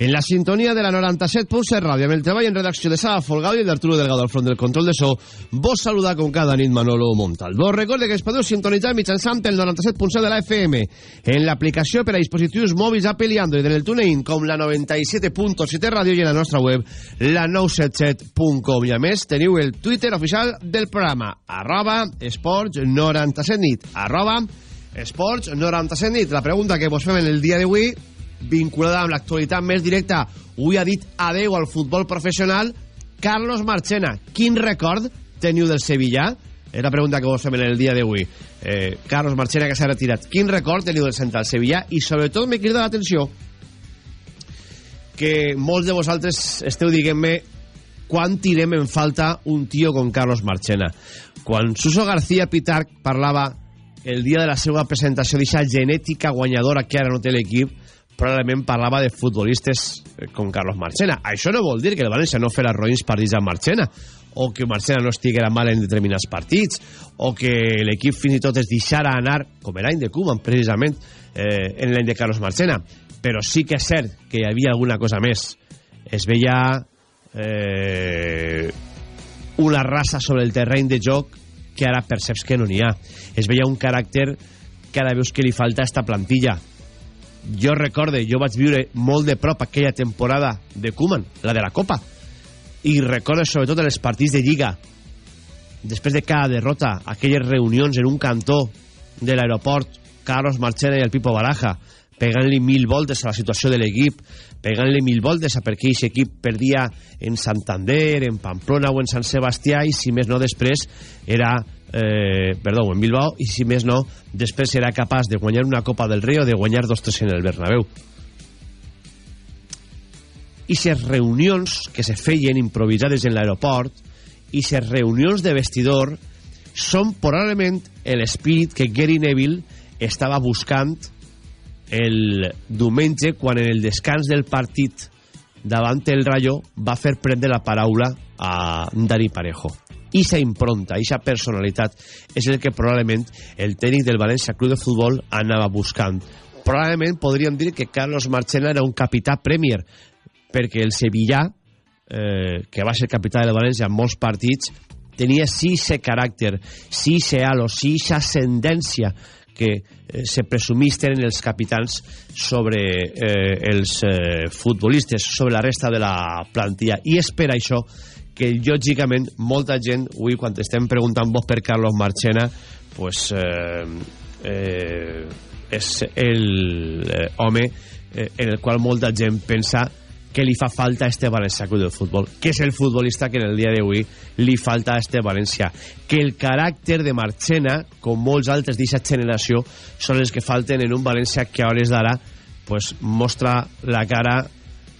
en la sintonia de la 97.7 ràdio. Amb el treball en redacció de Sala Folgado i d'Arturo Delgado al front del control de so, vos saluda com cada nit Manolo Montal. Vos recorde que es podeu sintonitzar mitjançant el 97.7 de la FM en l'aplicació per a dispositius mòbils Apple i Android en el TuneIn com la 97.7 ràdio i en la nostra web la 977.com i a més teniu el Twitter oficial del programa arroba esports 97 nit arroba esports 97 nit la pregunta que vos fem en el dia d'avui vinculada amb l'actualitat més directa. Avui ha dit adeu al futbol professional Carlos Marchena. Quin record teniu del Sevilla? És la pregunta que vos fem en el dia d'avui. Eh, Carlos Marchena, que s'ha retirat. Quin record teniu del central Sevilla? I sobretot me crida l'atenció que molts de vosaltres esteu diguent-me quan tirem en falta un tio com Carlos Marchena. Quan Suso García Pitarc parlava el dia de la seva presentació d'aquesta genètica guanyadora que ara no té l'equip, probablement parlava de futbolistes eh, com Carlos Marchena. Això no vol dir que el València no farà roïns partits amb Marchena, o que Marchena no estiguera mal en determinats partits, o que l'equip fins i tot es deixara anar, com l'any de Koeman, precisament, eh, en l'any de Carlos Marchena. Però sí que és cert que hi havia alguna cosa més. Es veia eh, una raça sobre el terreny de joc que ara perceps que no n'hi ha. Es veia un caràcter que ara veus que li falta a esta plantilla jo recorde, jo vaig viure molt de prop aquella temporada de Koeman, la de la Copa, i recorde sobretot els partits de Lliga, després de cada derrota, aquelles reunions en un cantó de l'aeroport, Carlos Marchena i el Pipo Baraja, pegant-li mil voltes a la situació de l'equip, pegant-li mil voltes a per què aquest equip perdia en Santander, en Pamplona o en Sant Sebastià, i si més no després era eh, perdó, en Bilbao i si més no, després serà capaç de guanyar una Copa del Rei o de guanyar dos tres en el Bernabéu. I ces reunions que se feien improvisades en l'aeroport i ces reunions de vestidor són probablement l'espírit que Gary Neville estava buscant el diumenge quan en el descans del partit davant el Rayo va fer prendre la paraula a Dani Parejo Ixa impronta, ixa personalitat és el que probablement el tècnic del València Club de Futbol anava buscant. Probablement podríem dir que Carlos Marchena era un capità Premier, perquè el Sevillà, eh, que va ser capità del València en molts partits, tenia sí ese caràcter, sí ese halo, sí esa ascendència que eh, se presumisten els capitans sobre eh, els eh, futbolistes, sobre la resta de la plantilla. I és per això que lògicament molta gent avui quan estem preguntant vos per Carlos Marchena pues eh, eh, és el eh, home eh, en el qual molta gent pensa que li fa falta a este València Club de Futbol, que és el futbolista que en el dia d'avui li falta a este València. Que el caràcter de Marchena, com molts altres d'aquesta generació, són els que falten en un València que a hores d'ara pues, mostra la cara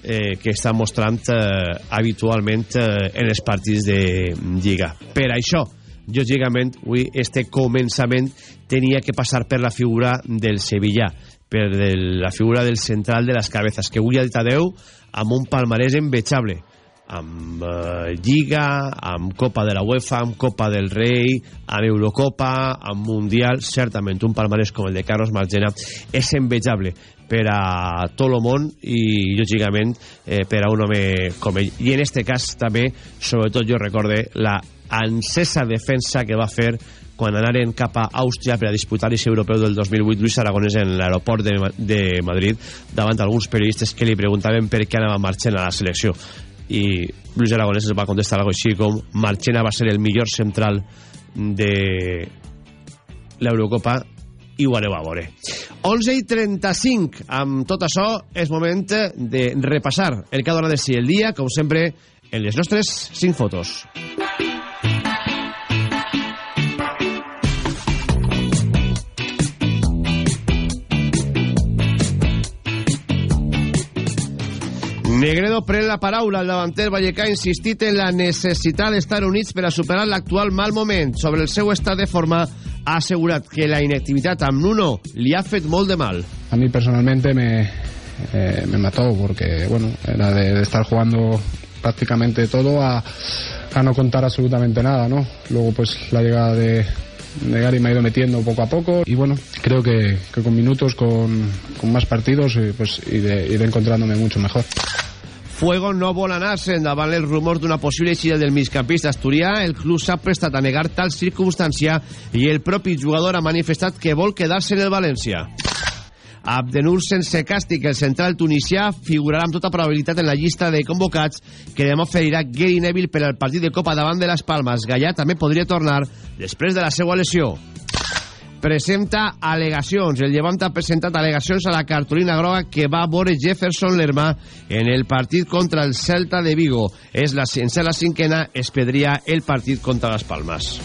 eh, que està mostrant eh, habitualment eh, en els partits de Lliga. Per això, lògicament, avui este començament tenia que passar per la figura del Sevilla, per la figura del central de les cabezas, que avui dit adeu amb un palmarès envejable amb eh, Lliga, amb Copa de la UEFA, amb Copa del Rei, amb Eurocopa, amb Mundial, certament un palmarès com el de Carlos Margena és envejable per a tot el món i lògicament eh, per a un home com ell. I en este cas també sobretot jo recorde la encesa defensa que va fer quan anaren cap a Àustria per a disputar l'Eix Europeu del 2008 Luis Aragonès en l'aeroport de, de Madrid davant alguns periodistes que li preguntaven per què anava marxant a la selecció i Luis Aragonès es va contestar algo així com Marchena va ser el millor central de l'Eurocopa i ho aneu a veure. 11 i 35. Amb tot això és moment de repassar el que ha donat de si el dia, com sempre, en les nostres 5 fotos. Negredo pren la paraula. El davanter Vallecà ha insistit en la necessitat d'estar units per a superar l'actual mal moment. Sobre el seu estat de forma ha assegurat que la inactivitat amb Nuno li ha fet molt de mal. A mí personalmente me, eh, me mató porque, bueno, era de, de estar jugando prácticamente todo a, a no contar absolutamente nada, ¿no? Luego pues la llegada de, de Gary me ha ido metiendo poco a poco y bueno, creo que, que con minutos, con, con más partidos, eh, pues iré, iré encontrándome mucho mejor. Fuego no vol anar-se'n davant els rumors d'una possible eixida del migcampista asturià. El club s'ha prestat a negar tal circumstància i el propi jugador ha manifestat que vol quedar-se en el València. Abdenur sense càstig, el central tunisià figurarà amb tota probabilitat en la llista de convocats que demà oferirà Gary Neville per al partit de Copa davant de les Palmes. Gallà també podria tornar després de la seva lesió presenta al·legacions. El Llevant ha presentat al·legacions a la cartolina groga que va veure Jefferson Lerma en el partit contra el Celta de Vigo. És la, en la cinquena, es pedria el partit contra les Palmes.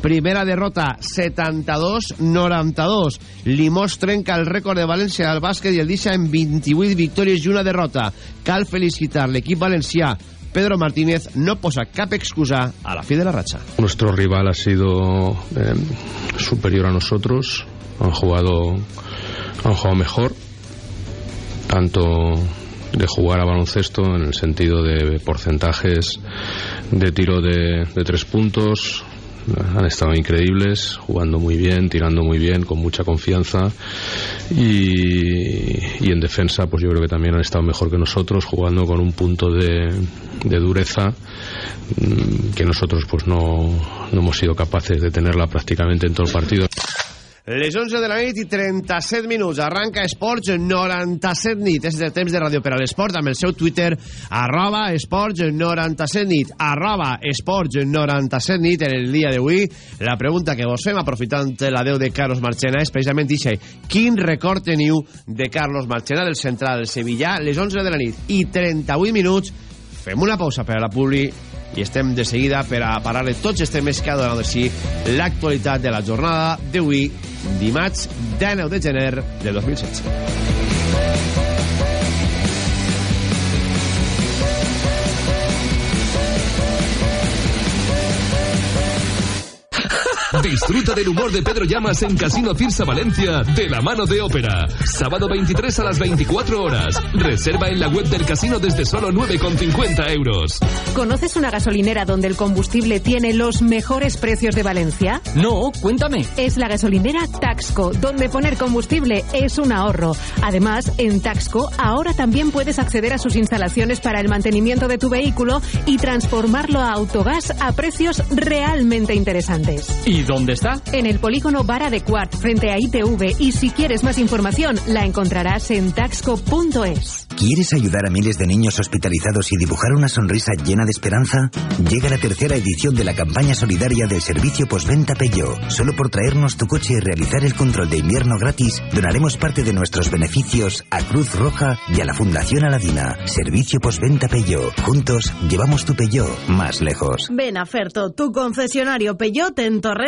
Primera derrota, 72-92. Limós trenca el rècord de València al bàsquet i el deixa en 28 victòries i una derrota. Cal felicitar l'equip valencià Pedro Martínez no posa cap excusa a la fi de la racha. Nuestro rival ha sido eh, superior a nosotros, han jugado, han jugado mejor, tanto de jugar a baloncesto en el sentido de porcentajes de tiro de, de tres puntos, han estado increíbles, jugando muy bien, tirando muy bien, con mucha confianza y, y, en defensa pues yo creo que también han estado mejor que nosotros, jugando con un punto de, de dureza que nosotros pues no, no hemos sido capaces de tenerla prácticamente en todo el partido. Les 11 de la nit i 37 minuts. Arranca Esports 97 nit. És el temps de ràdio per a l'esport amb el seu Twitter arroba Esports 97 nit. Arroba Esports 97 nit en el dia d'avui. La pregunta que vos fem, aprofitant la deu de Carlos Marchena, és precisament això. Quin record teniu de Carlos Marchena, del central del Sevilla? Les 11 de la nit i 38 minuts. Fem una pausa per a la publi i estem de seguida per a parlar de tots els temes que ha donat així l'actualitat de la jornada d'avui, dimarts 19 de gener de 2016. Disfruta del humor de Pedro Llamas en Casino Cirsa Valencia de la mano de Ópera. Sábado 23 a las 24 horas. Reserva en la web del casino desde solo 9,50 euros. ¿Conoces una gasolinera donde el combustible tiene los mejores precios de Valencia? No, cuéntame. Es la gasolinera Taxco, donde poner combustible es un ahorro. Además, en Taxco ahora también puedes acceder a sus instalaciones para el mantenimiento de tu vehículo y transformarlo a autogás a precios realmente interesantes. ¿Y dónde está? En el polígono Vara de Cuart, frente a ITV. Y si quieres más información, la encontrarás en taxco.es. ¿Quieres ayudar a miles de niños hospitalizados y dibujar una sonrisa llena de esperanza? Llega la tercera edición de la campaña solidaria del servicio postventa Peugeot. Solo por traernos tu coche y realizar el control de invierno gratis, donaremos parte de nuestros beneficios a Cruz Roja y a la Fundación Aladina. Servicio postventa Peugeot. Juntos llevamos tu Peugeot más lejos. Ven a Ferto, tu concesionario Peugeot en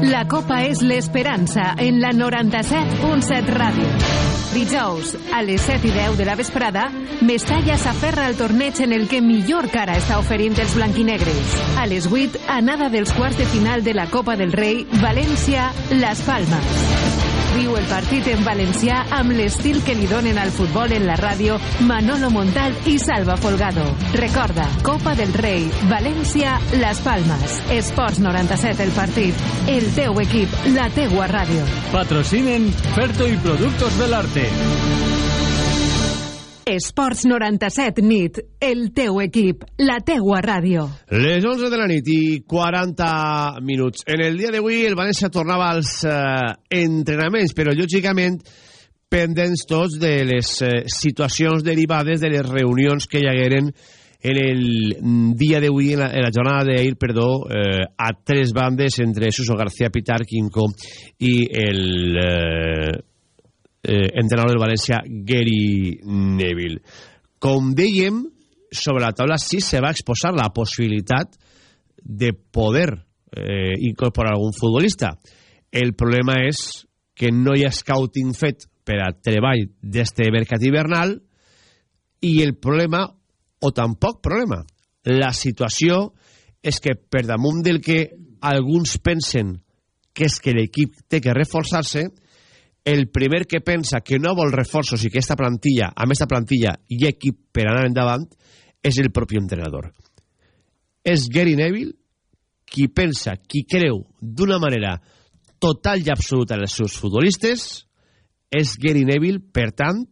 La Copa és l'esperança en la 97.7 Ràdio. Dijous, a les 7 i 10 de la vesprada, Mestalla s'aferra al torneig en el que millor cara està oferint els blanquinegres. A les 8, anada dels quarts de final de la Copa del Rei, València-Las Palmas. Viu el partit en valencià amb l'estil que li donen al futbol en la ràdio Manolo Montal i Salva Folgado. Recorda, Copa del Rei, València, Las Palmas. Esports 97 el partit. El teu equip, la teua ràdio. Patrocinen Ferto i Productos del Arte. Esports 97 nit, el teu equip, la teua ràdio. Les 11 de la nit i 40 minuts. En el dia d'avui el València tornava als eh, entrenaments, però lògicament pendents tots de les eh, situacions derivades de les reunions que hi hagueren en el mm, día d'avui, en, en la jornada d'ahir, perdó, eh, a tres bandes entre Suso García Pitar, Quinco i el eh, eh, entrenador del València, Gary Neville. Com dèiem, sobre la taula sí se va exposar la possibilitat de poder eh, incorporar algun futbolista. El problema és que no hi ha scouting fet per a treball d'este mercat hivernal i el problema, o tampoc problema, la situació és que per damunt del que alguns pensen que és que l'equip té que reforçar-se, el primer que pensa que no vol reforços i que esta plantilla, amb esta plantilla ha equip per anar endavant, és el propi entrenador. És Gary Neville qui pensa, qui creu d'una manera total i absoluta en els seus futbolistes, és Gary Neville, per tant,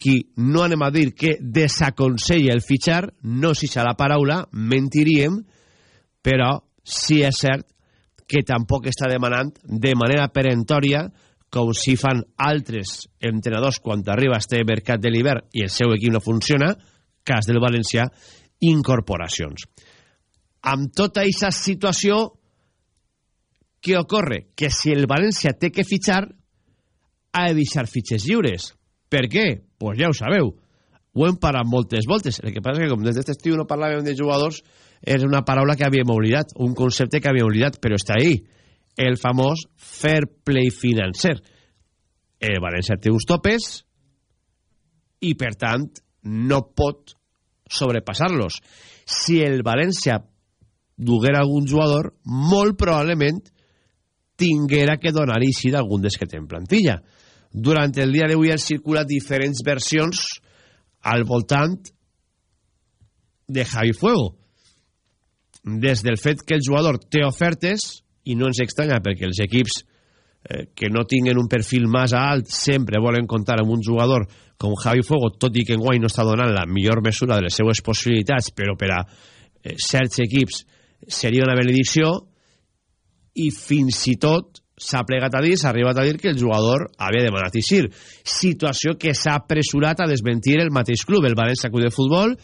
qui no anem a dir que desaconsella el fitxar, no si la paraula, mentiríem, però sí és cert que tampoc està demanant de manera perentòria com si fan altres entrenadors quan arriba a este mercat de l'hivern i el seu equip no funciona, cas del València, incorporacions. Amb tota aquesta situació, què ocorre? Que si el València té que fitxar, ha de deixar fitxes lliures. Per què? Doncs pues ja ho sabeu. Ho hem parat moltes voltes. El que passa és que com des d'aquest estiu no parlàvem de jugadors, és una paraula que havíem oblidat, un concepte que havíem oblidat, però està ahí. El famós fair play financer. El València té uns topes i, per tant, no pot sobrepassar-los. Si el València duguera algun jugador, molt probablement tinguera que donar així d'algun des que té en plantilla. Durant el dia d'avui han circulat diferents versions al voltant de Javi Fuego. Des del fet que el jugador té ofertes, i no ens estranya perquè els equips eh, que no tinguen un perfil massa alt sempre volen comptar amb un jugador com Javi Fuego, tot i que en guany no està donant la millor mesura de les seues possibilitats, però per a eh, certs equips seria una benedicció, i fins i tot s'ha plegat a dir, s'ha arribat a dir que el jugador havia demanat eixir. Situació que s'ha apressurat a desmentir el mateix club, el València Club de Futbol,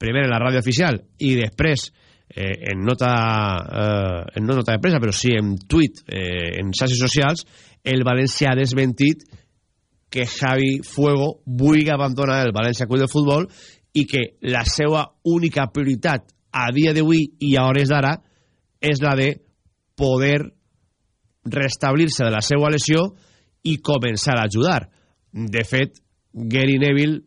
primer en la ràdio oficial i després eh, en nota eh, en no nota de presa, però sí en tuit, eh, en xarxes socials, el València ha desmentit que Javi Fuego vulgui abandonar el València Club de Futbol i que la seva única prioritat a dia d'avui i a hores d'ara és la de poder restablir-se de la seva lesió i començar a ajudar. De fet, Gary Neville,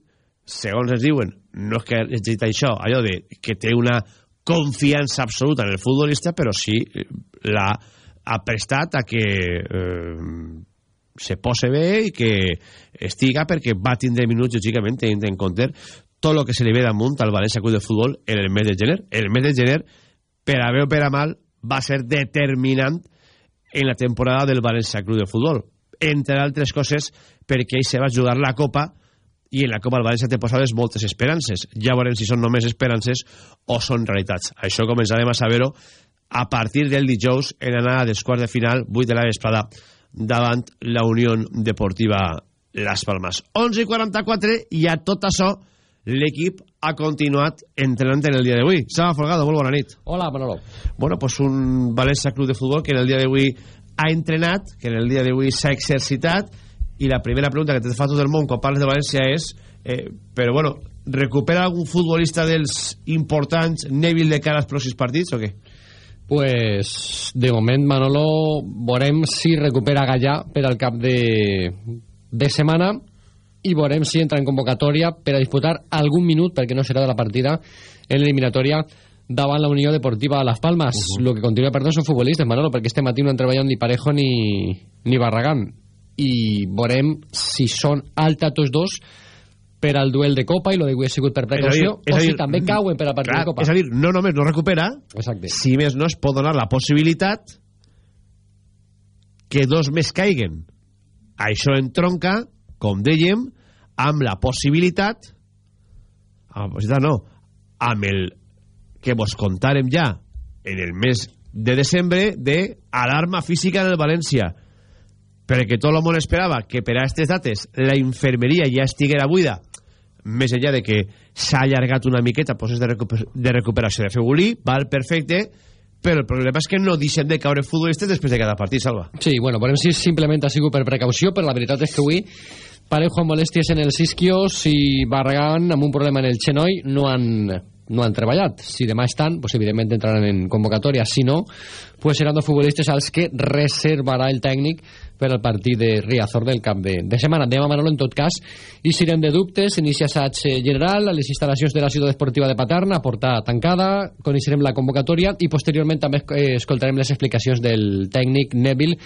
segons ens diuen, no és que dit això, allò de que té una confiança absoluta en el futbolista, però sí l'ha ha prestat a que eh, se pose bé i que estiga perquè va tindre minuts, lògicament, tenint en compte tot el que se li ve damunt al València Club de Futbol en el mes de gener. En el mes de gener, per a bé o per a mal, va ser determinant en la temporada del València Club de Futbol. Entre altres coses, perquè ell se va jugar la Copa i en la Copa del València té posades moltes esperances. Ja veurem si són només esperances o són realitats. Això començarem a saber-ho a partir del dijous en anada dels quarts de final, 8 de la vesprada, davant la Unió Deportiva Las Palmas. 11 i 44 i a tot això l'equip ha continuat entrenant en el dia d'avui. Saba Folgado, molt bona nit. Hola, Manolo. Bueno, pues un València Club de Futbol que en el dia d'avui ha entrenat, que en el dia d'avui s'ha exercitat, i la primera pregunta que te fa tot el món quan parles de València és, eh, però bueno, recupera algun futbolista dels importants Neville de cara als pròxims partits o què? Pues, de moment, Manolo, veurem si recupera Gallà per al cap de, de setmana i veurem si entra en convocatòria per a disputar algun minut, perquè no serà de la partida, en l'eliminatòria davant la Unió Deportiva Las Palmas. Uh -huh. Lo que continua perdent són futbolistes, Manolo, perquè este matí no han treballat ni Parejo ni, ni Barragán. I veurem si són alta tots dos per al duel de Copa i lo d'avui ha sigut per precaució, dir, o si dir, també cauen per al partit clar, de Copa. És a dir, no només no recupera, Exacte. si més no es pot donar la possibilitat que dos més caiguen. Això entronca, com dèiem, amb la possibilitat amb la possibilitat no amb el que vos contarem ja en el mes de desembre de alarma física en el València perquè tot el món esperava que per a aquestes dates la infermeria ja estiguera buida més enllà de que s'ha allargat una miqueta procés de, recuper de recuperació de Febulí, val perfecte, però el problema és que no deixem de caure futbolistes després de cada partit, Salva. Sí, bueno, veurem si simplement ha sigut per precaució, però la veritat és que avui Parejo amb molèsties en els isquios i Barragán amb un problema en el xenoi no han, no han treballat. Si demà estan, pues, evidentment entraran en convocatòria. Si no, pues seran dos futbolistes als que reservarà el tècnic per al partit de Riazor del cap de, de setmana. Demà, Manolo, en tot cas, i serem de dubtes, inicia assaig eh, general a les instal·lacions de la ciutat esportiva de Paterna, porta tancada, coneixerem la convocatòria i posteriorment també eh, escoltarem les explicacions del tècnic Neville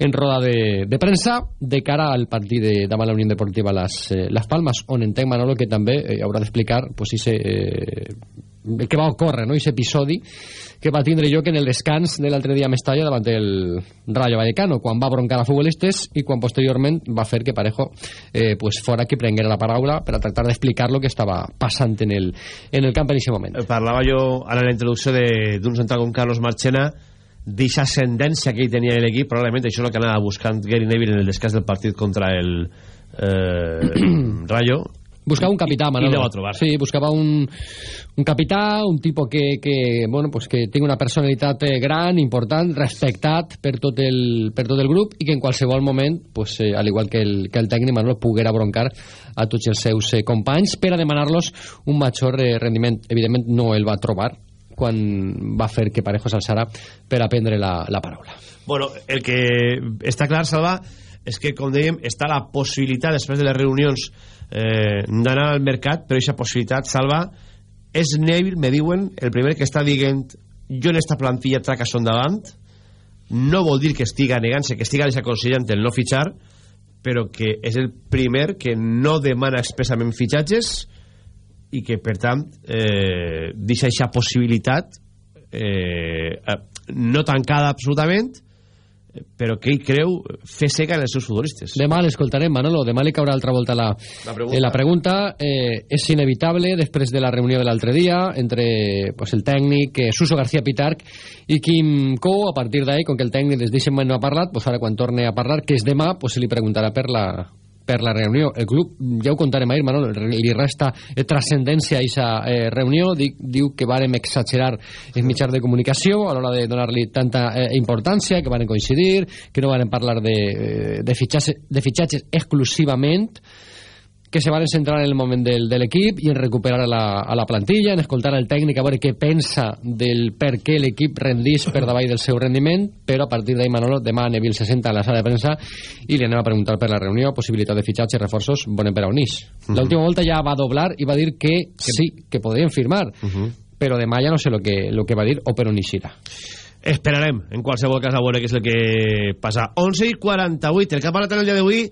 en roda de, de premsa de cara al partit de, davant la Unió Deportiva Las, eh, Las Palmas, on entenc, Manolo, que també eh, haurà d'explicar pues, si eh, què va ocórrer, no? aquest episodi que va tindre lloc en el descans de l'altre dia a Mestalla davant el Rayo Vallecano, quan va broncar a futbolistes i quan posteriorment va fer que Parejo eh, pues fora que prenguera la paraula per a tractar d'explicar lo que estava passant en el, en el camp en aquest moment. Parlava jo ara en la introducció d'un central com Carlos Marchena d'aquesta ascendència que ell tenia en l'equip, probablement això és el que anava buscant Gary Neville en el descans del partit contra el eh, Rayo, Buscaba un capità, Manolo. Va trobar. Sí, buscava un, un capità, un tipus que, que, bueno, pues que tingui una personalitat eh, gran, important, respectat per tot el, per tot el grup i que en qualsevol moment, pues, eh, al igual que el, que el tècnic, Manolo, poguera broncar a tots els seus eh, companys per a demanar-los un major eh, rendiment. Evidentment no el va trobar quan va fer que Parejo s'alçara per aprendre la, la paraula. Bueno, el que està clar, Salva, és que, com dèiem, està la possibilitat, després de les reunions, eh, d'anar al mercat, però aquesta possibilitat, Salva, és Neville, me diuen, el primer que està dient jo en esta plantilla traca son davant, no vol dir que estiga negant-se, que estiga desaconsellant el no fitxar, però que és el primer que no demana expressament fitxatges i que, per tant, eh, deixa aquesta possibilitat eh, no tancada absolutament, però que ell creu fer seca en els seus futbolistes. Demà l'escoltarem, Manolo. Demà li caurà altra volta la, la pregunta. Eh, la pregunta eh, és inevitable després de la reunió de l'altre dia entre pues, el tècnic eh, Suso García Pitarc i Quim Cou. A partir d'ahí, com que el tècnic des moment no ha parlat, pues ara quan torne a parlar, que és demà, pues, se li preguntarà per la, per la reunió. El club, ja ho contarem ahir, Manol, li resta eh, transcendència a aquesta eh, reunió. Dic, diu que vàrem exagerar els mitjans de comunicació a l'hora de donar-li tanta eh, importància, que varen coincidir, que no varen parlar de, eh, de, fitxatges, de fitxatges exclusivament, que se van centrar en el moment del, de l'equip i en recuperar a la, a la plantilla, en escoltar el tècnic a veure què pensa del per què l'equip rendís per davall del seu rendiment, però a partir d'ahir Manolo, demà Neville se senta a la sala de premsa i li anem a preguntar per la reunió, possibilitat de fitxatge, reforços, bonen per a Unís. Uh -huh. L'última volta ja va doblar i va dir que, que sí, que podrien firmar, uh -huh. però demà ja no sé lo que, lo que va dir o per on eixirà. Esperarem, en qualsevol cas, a veure què és el que passa. 11 i 48, el que ha parlat en el dia d'avui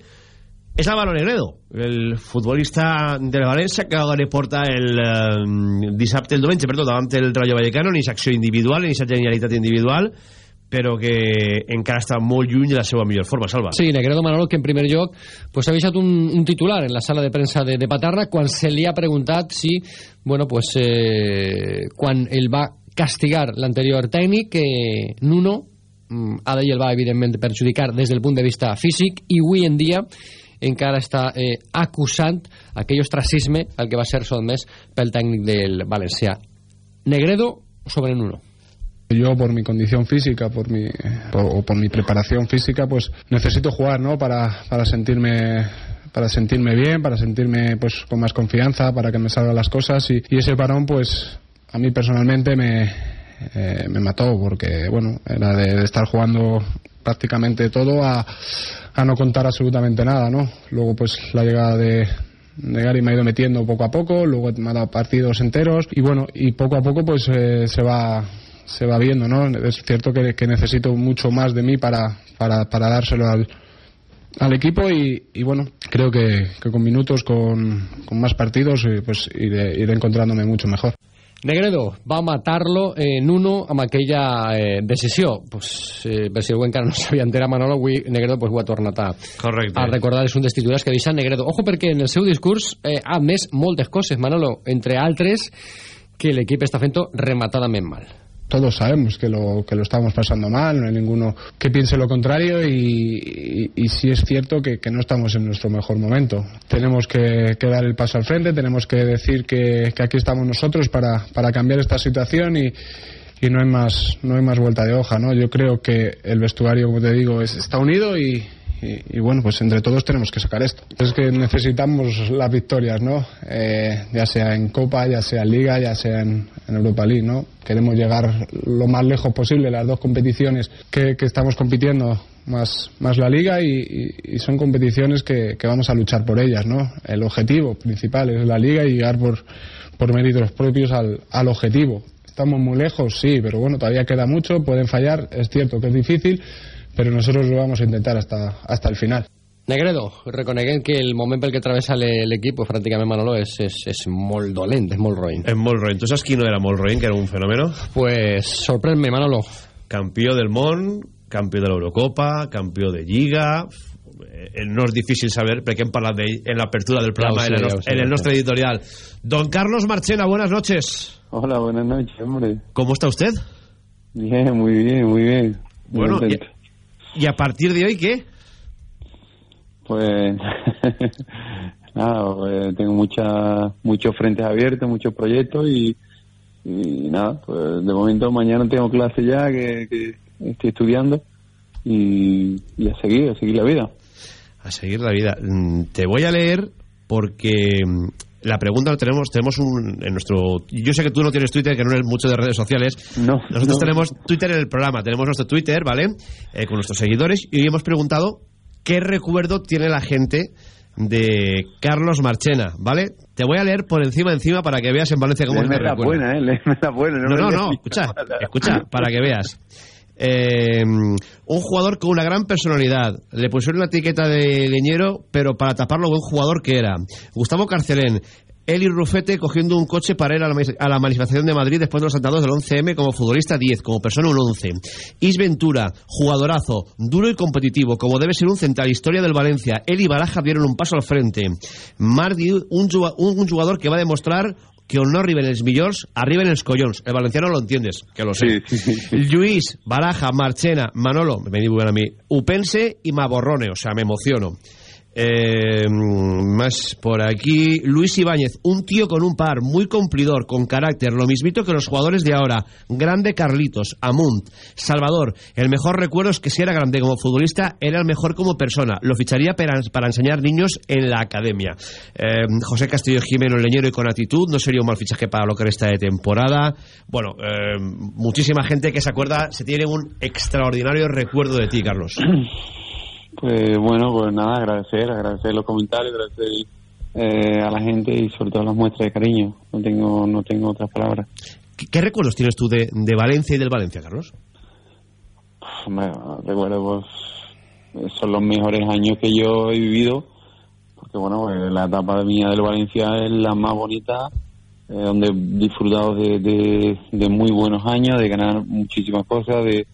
és Álvaro Negredo, el futbolista del València que ara porta el eh, dissabte, el diumenge, perdó, davant el Rayo Vallecano, ni acció individual, ni genialitat individual, però que encara està molt lluny de la seva millor forma, Salva. Sí, Negredo Manolo, que en primer lloc pues, ha deixat un, un titular en la sala de premsa de, de Patarra quan se li ha preguntat si, bueno, pues, eh, quan el va castigar l'anterior tècnic, que Nuno, mm, ara i el va, evidentment, perjudicar des del punt de vista físic, i avui en dia encara està eh, acusant aquell ostracisme al que va ser sotmès pel tècnic del Valencià. Negredo sobre Nuno. Yo por mi condición física, por mi o por mi preparación física, pues necesito jugar, ¿no? Para, para sentirme para sentirme bien, para sentirme pues con más confianza, para que me salgan las cosas y, y ese parón pues a mí personalmente me, eh, me mató porque bueno era de, de estar jugando prácticamente todo a, a no contar absolutamente nada, ¿no? Luego pues la llegada de, de Gary me ha ido metiendo poco a poco, luego me ha dado partidos enteros y bueno, y poco a poco pues eh, se va se va viendo, ¿no? Es cierto que, que necesito mucho más de mí para, para, para dárselo al, al equipo y, y bueno, creo que, que, con minutos, con, con más partidos, eh, pues iré, iré encontrándome mucho mejor. Negredo va matar-lo en uno amb aquella eh, decisió. Pues, eh, per si algú encara no sabia entera Manolo avui Negredo pues, ho ha tornat a, Correcte. a recordar. És un dels titulars que deixa Negredo. Ojo perquè en el seu discurs eh, ha més moltes coses Manolo, entre altres que l'equip està fent rematadament mal todos sabemos que lo, que lo estamos pasando mal, no hay ninguno que piense lo contrario y, y, sí es cierto que, que, no estamos en nuestro mejor momento. Tenemos que, que dar el paso al frente, tenemos que decir que, que aquí estamos nosotros para, para cambiar esta situación y, y no hay más no hay más vuelta de hoja no yo creo que el vestuario como te digo es, está unido y, y, bueno, pues entre todos tenemos que sacar esto. Es que necesitamos las victorias, ¿no? Eh, ya sea en Copa, ya sea en Liga, ya sea en, Europa League, ¿no? Queremos llegar lo más lejos posible, las dos competiciones que, estamos compitiendo, más, más la Liga, y, son competiciones que, vamos a luchar por ellas, ¿no? El objetivo principal es la Liga y llegar por, por méritos propios al, al objetivo. Estamos muy lejos, sí, pero bueno, todavía queda mucho, pueden fallar, es cierto que es difícil, pero nosotros lo vamos a intentar hasta, hasta el final. Negredo, reconeguen que el momento en que travessa equipo, prácticamente Manolo, es és, és molt dolent, és molt roïn. És molt roïn. Tu saps qui no era molt roïn, que era un fenómeno? Pues sorprende, Manolo. Campió del món, campió de l'Eurocopa, campió de Lliga... Eh, no és difícil saber perquè hem parlat d'ell en l'apertura del programa, sé, en, el, nostre, en el nostre editorial. Don Carlos Marchena, buenas noches. Hola, buenas noches, hombre. ¿Cómo está usted? Bien, muy bien, muy bien. Muy bueno, ¿Y a partir de hoy qué? Pues nada, pues, tengo mucha, muchos frentes abiertos, muchos proyectos y, nada, pues de momento mañana tengo clase ya que, estoy estudiando y, y, a seguir, a seguir la vida. A seguir la vida. Mm, te voy a leer porque la pregunta lo tenemos, tenemos un, en nuestro... Yo sé que tú no tienes Twitter, que no eres mucho de redes sociales. No. Nosotros tenemos Twitter en el programa, tenemos nuestro Twitter, ¿vale? Eh, con nuestros seguidores y hoy hemos preguntado qué recuerdo tiene la gente de Carlos Marchena, ¿vale? Te voy a leer por encima encima para que veas en Valencia cómo es la buena, ¿eh? buena. No, no, no, escucha, escucha, para que veas. Eh, un jugador con una gran personalidad. Le pusieron una etiqueta de leñero, pero para tapar lo buen jugador que era. Gustavo Carcelén. Eli Rufete cogiendo un coche para ir a la, manifestación de Madrid después de los atentados del 11M como futbolista 10, como persona un 11. Is Ventura, jugadorazo, duro y competitivo, como debe ser un central. Historia del Valencia. Eli Baraja dieron un paso al frente. Mardi, un jugador que va a demostrar que on no arriben els millors, arriben els collons. El valenciano lo entiendes, que lo sé. Sí, sí, sí. Lluís, Baraja, Marchena, Manolo, me digo a mí, Upense y Maborrone, o sea, me emociono. Eh, más por aquí. Luis Ibáñez, un tío con un par, muy cumplidor, con carácter, lo mismito que los jugadores de ahora. Grande Carlitos, Amunt, Salvador. El mejor recuerdo es que si era grande como futbolista, era el mejor como persona. Lo ficharía para, enseñar niños en la academia. Eh, José Castillo Jimeno, leñero y con actitud, no sería un mal fichaje para lo que resta de temporada. Bueno, eh, muchísima gente que se acuerda, se tiene un extraordinario recuerdo de ti, Carlos. Pues bueno, pues nada, agradecer, agradecer los comentarios, agradecer eh, a la gente y sobre todo las muestras de cariño. No tengo, no tengo otras palabras. ¿Qué, recuerdos tienes tú de, de, Valencia y del Valencia, Carlos? Me, recuerdo, pues, son los mejores años que yo he vivido, porque bueno, pues, la etapa mía del Valencia es la más bonita, eh, donde he disfrutado de, de, de muy buenos años, de ganar muchísimas cosas, de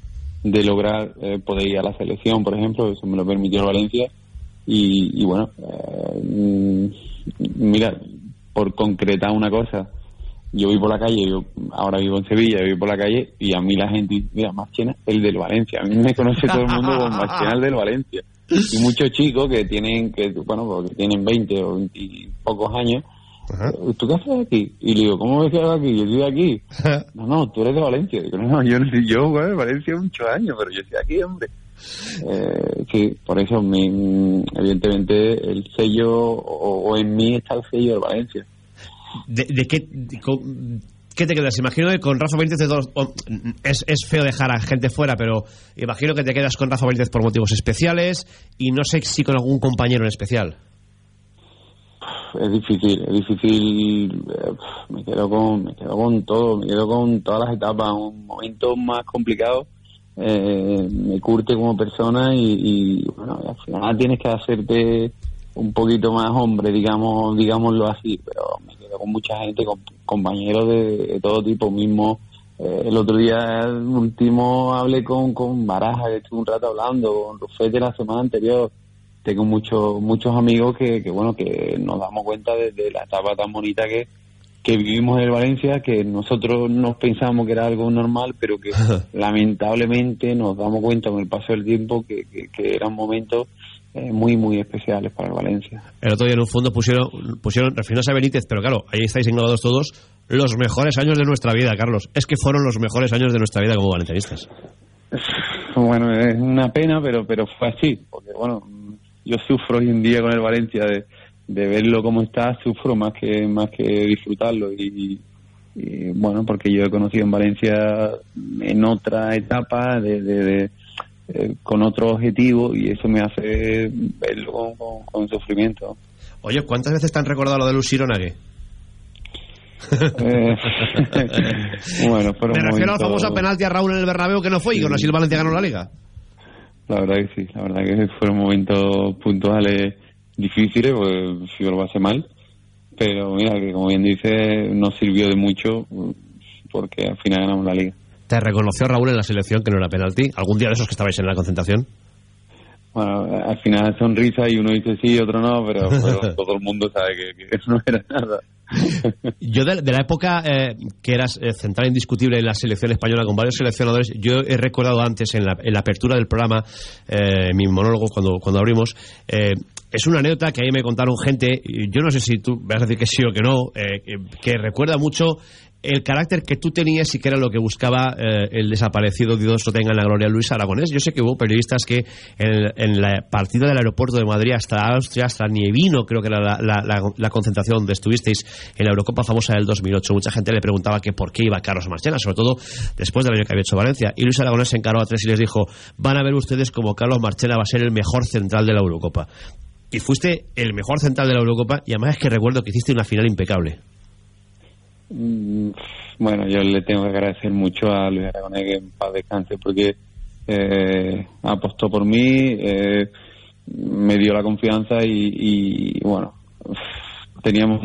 de lograr eh, poder ir a la selección, por ejemplo, eso me lo permitió Valencia. Y, bueno, eh, mm, mira, por concretar una cosa, yo vivo por la calle, yo ahora vivo en Sevilla, yo vivo por la calle y a mí la gente, mira, Machena, el del Valencia, a mí me conoce todo el mundo como Machena, el del Valencia. Y muchos chicos que tienen, que bueno, que tienen 20 o 20 pocos años, ¿Tú qué haces aquí? Y le digo, ¿cómo me quedo aquí? Yo estoy aquí. no, no, tú eres de Valencia. Digo, no, yo no soy yo, güey, Valencia muchos años, pero yo estoy aquí, hombre. Eh, sí, por eso, mi, evidentemente, el sello, o, en mí está el sello de Valencia. ¿De, qué, qué te quedas? Imagino que con Rafa Benítez de todos, es, es feo dejar a gente fuera, pero imagino que te quedas con Rafa Benítez por motivos especiales y no sé si con algún compañero en especial es difícil, es difícil, eh, me quedo con, me quedo con todo, me quedo con todas las etapas, un momento más complicado, eh, me curte como persona y, bueno, al final tienes que hacerte un poquito más hombre, digamos, digámoslo así, pero me quedo con mucha gente, con compañeros de, todo tipo, mismo eh, el otro día, el último, hablé con, con Baraja, que estuve un rato hablando, con Rufete la semana anterior, tengo muchos muchos amigos que, que, bueno que nos damos cuenta de, la etapa tan bonita que, que vivimos en el Valencia, que nosotros nos pensábamos que era algo normal, pero que lamentablemente nos damos cuenta con el paso del tiempo que, que, que eran momentos eh, muy, muy especiales para el Valencia. El otro día en un fondo pusieron, pusieron refiriéndose a Benítez, pero claro, ahí estáis englobados todos, los mejores años de nuestra vida, Carlos. Es que fueron los mejores años de nuestra vida como valencianistas. Bueno, es una pena, pero pero fue así, porque bueno, yo sufro hoy en día con el Valencia de, de verlo como está, sufro más que más que disfrutarlo y, y, bueno, porque yo he conocido en Valencia en otra etapa de, de, de eh, con otro objetivo y eso me hace verlo con, con, con sufrimiento. Oye, ¿cuántas veces te han recordado lo de Luis Sironague? Eh, bueno, fueron Me refiero al momentos- famoso penalti a Raúl en el Bernabéu que no fue y con así el Valencia ganó la Liga. La verdad que sí, la verdad que fueron momentos puntuales difíciles, pues si lo hace mal, pero mira que como bien dice, nos sirvió de mucho porque al final ganamos la liga. ¿Te reconoció Raúl en la selección que no era penalti? ¿Algún día de esos que estabais en la concentración? Bueno, al final sonrisa y uno dice sí, otro no, pero, pero todo el mundo sabe que, que no era nada. Yo de, la época eh, que eras eh, central indiscutible en la selección española con varios seleccionadores, yo he recordado antes en la, en la apertura del programa, eh, mi monólogo cuando, cuando abrimos, eh, es una anécdota que ahí me contaron gente, yo no sé si tú vas a decir que sí o que no, eh, que recuerda mucho el carácter que tú tenías y que era lo que buscaba eh, el desaparecido Dios tenga en la gloria Luis Aragonés. Yo sé que hubo periodistas que en, la partida del aeropuerto de Madrid hasta Austria, hasta Nievino, creo que era la concentración donde estuvisteis en la Eurocopa famosa del 2008. Mucha gente le preguntaba que por qué iba Carlos Marchena, sobre todo después del año que había hecho Valencia. Y Luis Aragonés se encaró a tres y les dijo, van a ver ustedes como Carlos Marchena va a ser el mejor central de la Eurocopa. Y fuiste el mejor central de la Eurocopa y además es que recuerdo que hiciste una final impecable. Mm, Bueno, yo le tengo que agradecer mucho a Luis Aragonés que en paz descanse porque eh, apostó por mí, eh, me dio la confianza y, y, bueno, teníamos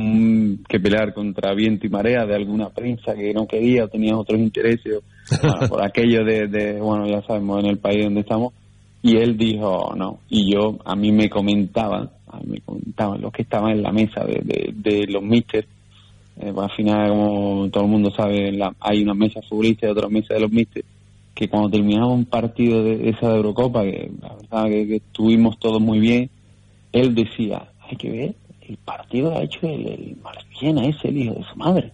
que pelear contra viento y marea de alguna prensa que no quería o tenía otros intereses bueno, por aquello de, de, bueno, ya sabemos, en el país donde estamos. Y él dijo no. Y yo, a mí me comentaban, a mí me comentaban los que estaban en la mesa de, de, de los míster, eh, pues al final, como todo el mundo sabe, la- hay una mesa futbolista y otra mesa de los míster, que cuando terminaba un partido de esa de Eurocopa, que la verdad que, que estuvimos todos muy bien, él decía, hay que ver, el partido ha hecho el, el Marchena, ese el hijo de su madre.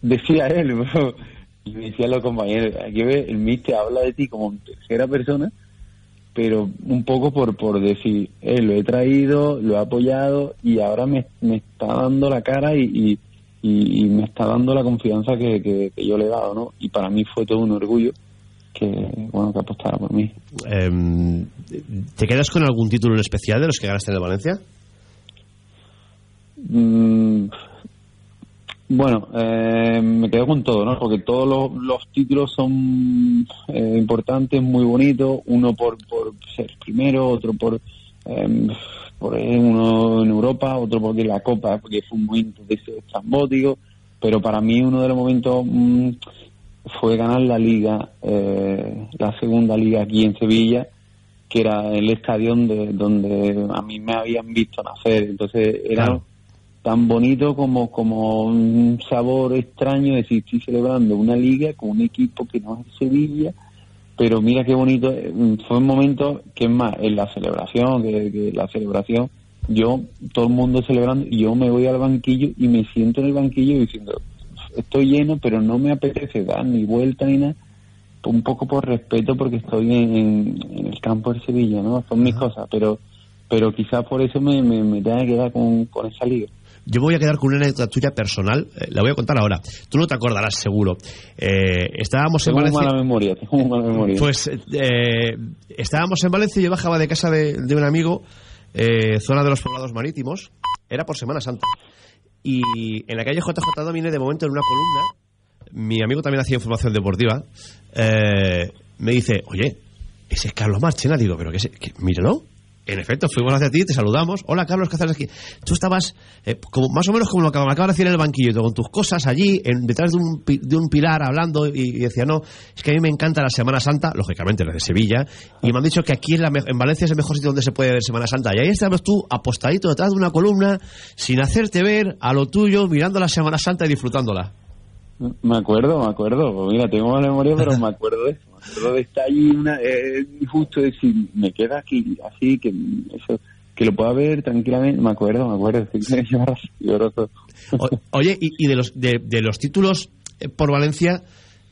Decía él, y me decían los compañeros, hay que ver, el míster habla de ti como tercera persona, pero un poco por, por decir, eh, lo he traído, lo he apoyado y ahora me, me está dando la cara y, y, y- y me está dando la confianza que, que, que yo le he dado, ¿no? Y para mí fue todo un orgullo que, bueno, que apostara por mí. Em, ¿Te quedas con algún título en especial de los que ganaste en el Valencia? Mm, bueno, eh, me quedo con todo, ¿no? Porque todos los, los títulos son eh, importantes, muy bonitos. Uno por, por ser primero, otro por, eh, por uno en Europa, otro porque la Copa, porque fue un momento de ese estrambótico. Pero para mí uno de los momentos mm, fue ganar la Liga, eh, la segunda Liga aquí en Sevilla, que era el estadio donde, donde a mí me habían visto nacer. Entonces era Claro. tan bonito como, como un sabor extraño de decir, estoy celebrando una liga con un equipo que no es Sevilla, pero mira qué bonito, eh, fue un momento que es más, en la celebración, que, que la celebración, yo, todo el mundo celebrando, y yo me voy al banquillo y me siento en el banquillo diciendo, estoy lleno, pero no me apetece dar ni vuelta ni nada, un poco por respeto porque estoy en, el campo de Sevilla, ¿no? Son mis cosas, pero pero quizás por eso me, me, me tenga que quedar con, con esa liga. Yo me voy a quedar con una anécdota tuya personal, eh, la voy a contar ahora. Tú no te acordarás, seguro. Eh, estábamos Tengo en Valencia. mala memoria, tengo mala memoria. Pues eh, estábamos en Valencia y yo bajaba de casa de, de un amigo, eh, zona de los poblados marítimos, era por Semana Santa. Y en la calle JJ Domine, de momento en una columna, mi amigo también hacía información deportiva, me dice, oye, ese es Carlos Marchena, digo, pero que, que míralo. En efecto, fuimos hacia ti, te saludamos. Hola, Carlos, ¿qué haces aquí? Tú estabas eh, como, más o menos como lo que acabas de decir en el banquillo, con tus cosas allí, en, detrás de un, de un pilar, hablando, y, decía, no, es que a mí me encanta la Semana Santa, lógicamente la de Sevilla, y me han dicho que aquí en, la en Valencia es el mejor sitio donde se puede ver Semana Santa. Y ahí estabas tú, apostadito detrás de una columna, sin hacerte ver a lo tuyo, mirando la Semana Santa y disfrutándola. Me acuerdo, me acuerdo. Pues mira, tengo mala memoria, pero me acuerdo de eso. De estar allí una, eh, justo decir, me queda aquí, así, que eso, que lo pueda ver tranquilamente. Me acuerdo, me acuerdo. Lloroso. O- oye, y, y de, los, de, de los títulos eh, por Valencia,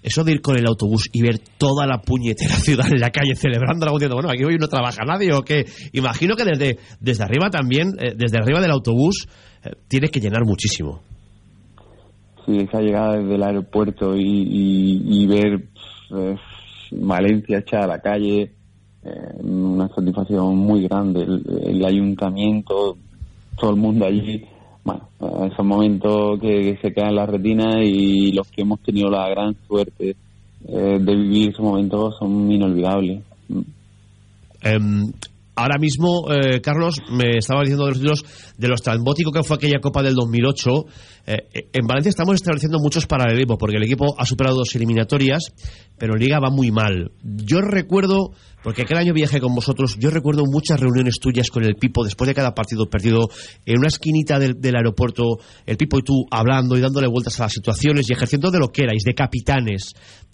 eso de ir con el autobús y ver toda la puñetera ciudad en la calle celebrando la diciendo, bueno, aquí hoy no trabaja nadie o qué. Imagino que desde, desde arriba también, eh, desde arriba del autobús, eh, tiene que llenar muchísimo. Sí, esa llegada desde el aeropuerto y, y, y ver Valencia echada a la calle, eh, una satisfacción muy grande. El, ayuntamiento, todo el mundo allí, bueno, eh, esos momentos que, que se quedan en la retina y los que hemos tenido la gran suerte eh, de vivir esos momentos son inolvidables. Em, ahora mismo, eh, Carlos, me estaba diciendo de los títulos de lo que fue aquella Copa del 2008. Eh, eh, en Valencia estamos estableciendo muchos paralelismos porque el equipo ha superado dos eliminatorias, pero Liga va muy mal. Yo recuerdo, porque aquel año viajé con vosotros, yo recuerdo muchas reuniones tuyas con el Pipo después de cada partido perdido en una esquinita del, del aeropuerto, el Pipo y tú hablando y dándole vueltas a las situaciones y ejerciendo de lo que erais, de capitanes,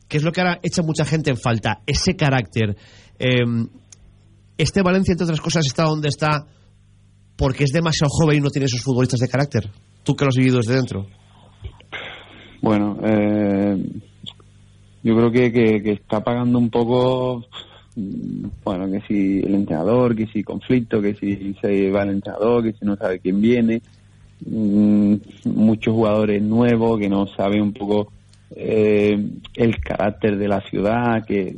que es lo que ahora echa mucha gente en falta, ese carácter. Em, este Valencia, entre otras cosas, está donde está porque es demasiado joven y no tiene esos futbolistas de carácter. Tú que lo has vivido desde dentro. Bueno, eh, yo creo que, que, está pagando un poco, bueno, que si el entrenador, que si conflicto, que si se va el entrenador, que si no sabe quién viene, mm, muchos jugadores nuevos que no saben un poco eh, el carácter de la ciudad, que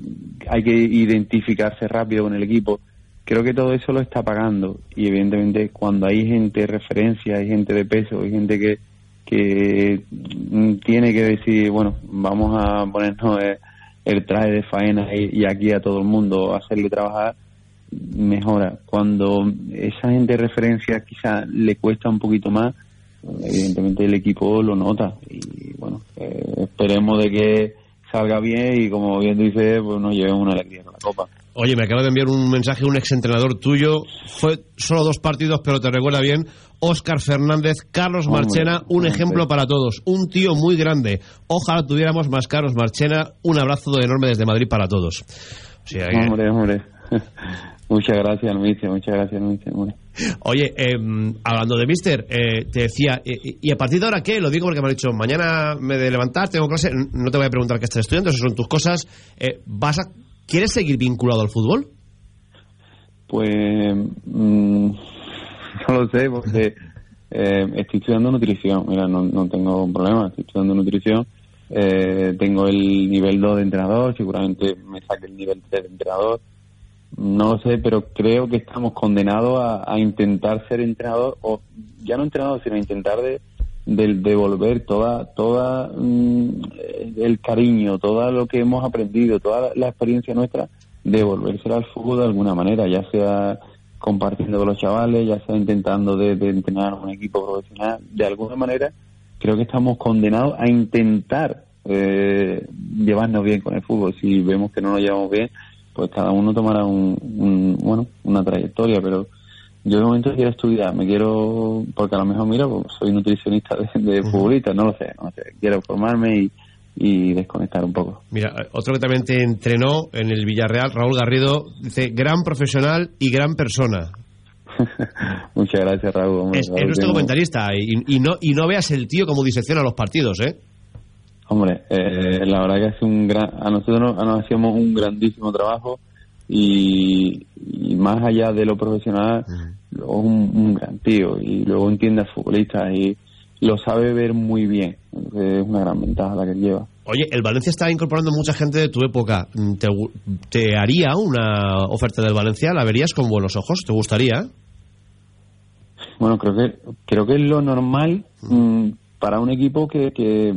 hay que identificarse rápido con el equipo. Creo que todo eso lo está pagando y evidentemente cuando hay gente de referencia, hay gente de peso, hay gente que, que mm, tiene que decir, bueno, vamos a ponernos eh, el traje de faena y, aquí a todo el mundo hacerle trabajar, mejora. Cuando esa gente de referencia quizá le cuesta un poquito más, evidentemente el equipo lo nota y bueno, eh, esperemos de que salga bien y como bien dice, pues nos llevemos una alegría con la copa. Oye, me acaba de enviar un mensaje un exentrenador tuyo. Fue solo dos partidos, pero te recuerda bien. Óscar Fernández, Carlos Marchena, un hombre. ejemplo para todos. Un tío muy grande. Ojalá tuviéramos más Carlos Marchena. Un abrazo enorme desde Madrid para todos. O sea que- Hombre, hombre. muchas gracias, Mister, muchas gracias, hombre. Oye, eh, hablando de Mister, eh, te decía, eh, ¿y a partir de ahora qué? Lo digo porque me han dicho, mañana me de levantar, tengo clase, no te voy a preguntar qué estás estudiando, esas son tus cosas. Eh, ¿vas a, ¿Quieres seguir vinculado al fútbol? Pues mm, no lo sé, porque eh, estoy estudiando nutrición. Mira, no, no tengo problema, estoy estudiando nutrición. Eh, tengo el nivel 2 de entrenador, seguramente me saque el nivel 3 de entrenador. No lo sé, pero creo que estamos condenados a, a intentar ser entrenador, o ya no entrenador, sino a intentar de, de devolver toda, toda mm, el cariño, todo lo que hemos aprendido, toda la experiencia nuestra, devolvérsela al fútbol de alguna manera, ya sea compartiendo con los chavales, ya sea intentando de, de entrenar un equipo profesional, de alguna manera creo que estamos condenados a intentar eh, llevarnos bien con el fútbol. Si vemos que no nos llevamos bien, pues cada uno tomará un, un- bueno una trayectoria, pero yo de momento quiero estudiar, me quiero, porque a lo mejor, mira, pues soy nutricionista de, de futbolista, no lo sé, no sé, quiero formarme y, y desconectar un poco. Mira, eh, otro que también te entrenó en el Villarreal, Raúl Garrido, dice, gran profesional y gran persona. Muchas gracias, Raúl. hombre, Es, nuestro comentarista y, y no, y no veas el tío como disecciona los partidos, ¿eh? Hombre, eh, la verdad que es un gran, a nosotros nos, nos hacíamos un grandísimo trabajo y, y más allá de lo profesional, es un, un gran tío y luego entiende al futbolista y lo sabe ver muy bien. Entonces, es una gran ventaja la que lleva. Oye, el Valencia está incorporando mucha gente de tu época. Mm, ¿Te, te haría una oferta del Valencia? ¿La verías con buenos ojos? ¿Te gustaría? Bueno, creo que creo que es lo normal mm, para un equipo que, que,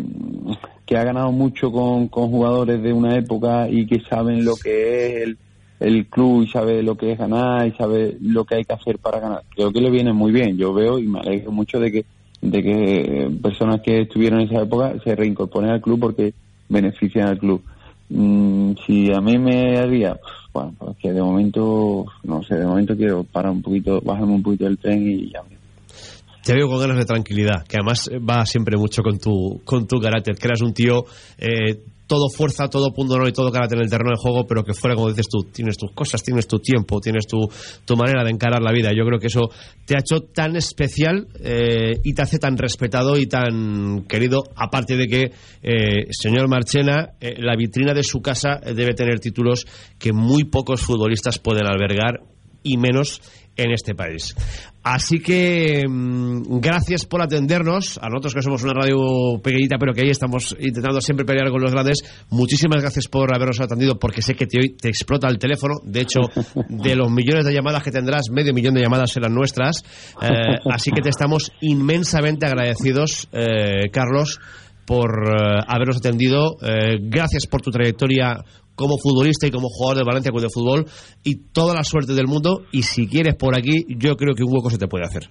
que ha ganado mucho con, con jugadores de una época y que saben lo que es el, el club y sabe lo que es ganar y sabe lo que hay que hacer para ganar. Creo que le viene muy bien. Yo veo y me alegro mucho de que de que personas que estuvieron en esa época se reincorporen al club porque benefician al club. Mm, si a mí me haría, bueno, pues que de momento, no sé, de momento quiero parar un poquito, bajarme un poquito del tren y ya. Te veo con ganas de tranquilidad, que además va siempre mucho con tu, con tu carácter, que eras un tío eh, todo fuerza, todo punto honor y todo carácter en el terreno de juego, pero que fuera, como dices tú, tienes tus cosas, tienes tu tiempo, tienes tu, tu manera de encarar la vida. Yo creo que eso te ha hecho tan especial eh, y te hace tan respetado y tan querido, aparte de que, eh, señor Marchena, eh, la vitrina de su casa debe tener títulos que muy pocos futbolistas pueden albergar y menos en este país. Así que mmm, gracias por atendernos, a nosotros que somos una radio pequeñita, pero que ahí estamos intentando siempre pelear con los grandes. Muchísimas gracias por habernos atendido, porque sé que te, te explota el teléfono. De hecho, de los millones de llamadas que tendrás, medio millón de llamadas serán nuestras. Eh, así que te estamos inmensamente agradecidos, eh, Carlos, por eh, habernos atendido. Eh, gracias por tu trayectoria como futbolista y como jugador de Valencia Club de Fútbol y toda la suerte del mundo y si quieres por aquí yo creo que un hueco se te puede hacer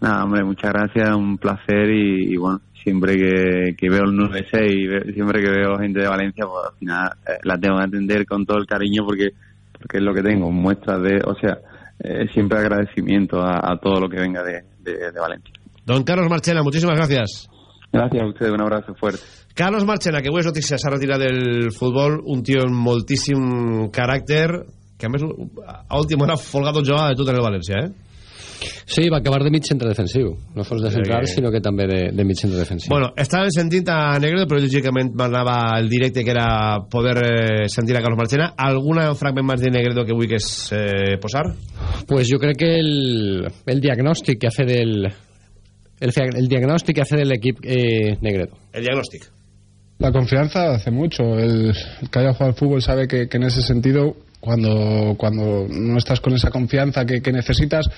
Nada, hombre, muchas gracias, un placer y, y bueno, siempre que, que, veo el 9-6 y ve, siempre que veo gente de Valencia, pues al final eh, la tengo que atender con todo el cariño porque, porque es lo que tengo, muestras de, o sea, eh, siempre agradecimiento a, a, todo lo que venga de, de, de Valencia. Don Carlos Marchena, muchísimas gracias. Gracias a ustedes, un abrazo fuerte. Carlos Marchena, que avui és notícia, s'ha retirat del futbol, un tio amb moltíssim caràcter, que a més a última hora Folgado jugava de tot en el València, eh? Sí, va acabar de mig centre defensiu. No fos de central, sinó que també de, de mig centre defensiu. Bueno, estàvem sentint a Negredo, però lògicament m'anava el directe que era poder eh, sentir a Carlos Marchena. ¿Algun fragment més de Negredo que vulguis eh, posar? Pues yo creo que el, el diagnòstic que hace del... El, el diagnòstic que hace del equip eh, Negredo. El diagnòstic. La confianza hace mucho. El, que haya jugado al fútbol sabe que, en ese sentido cuando, cuando no estás con esa confianza que, necesitas,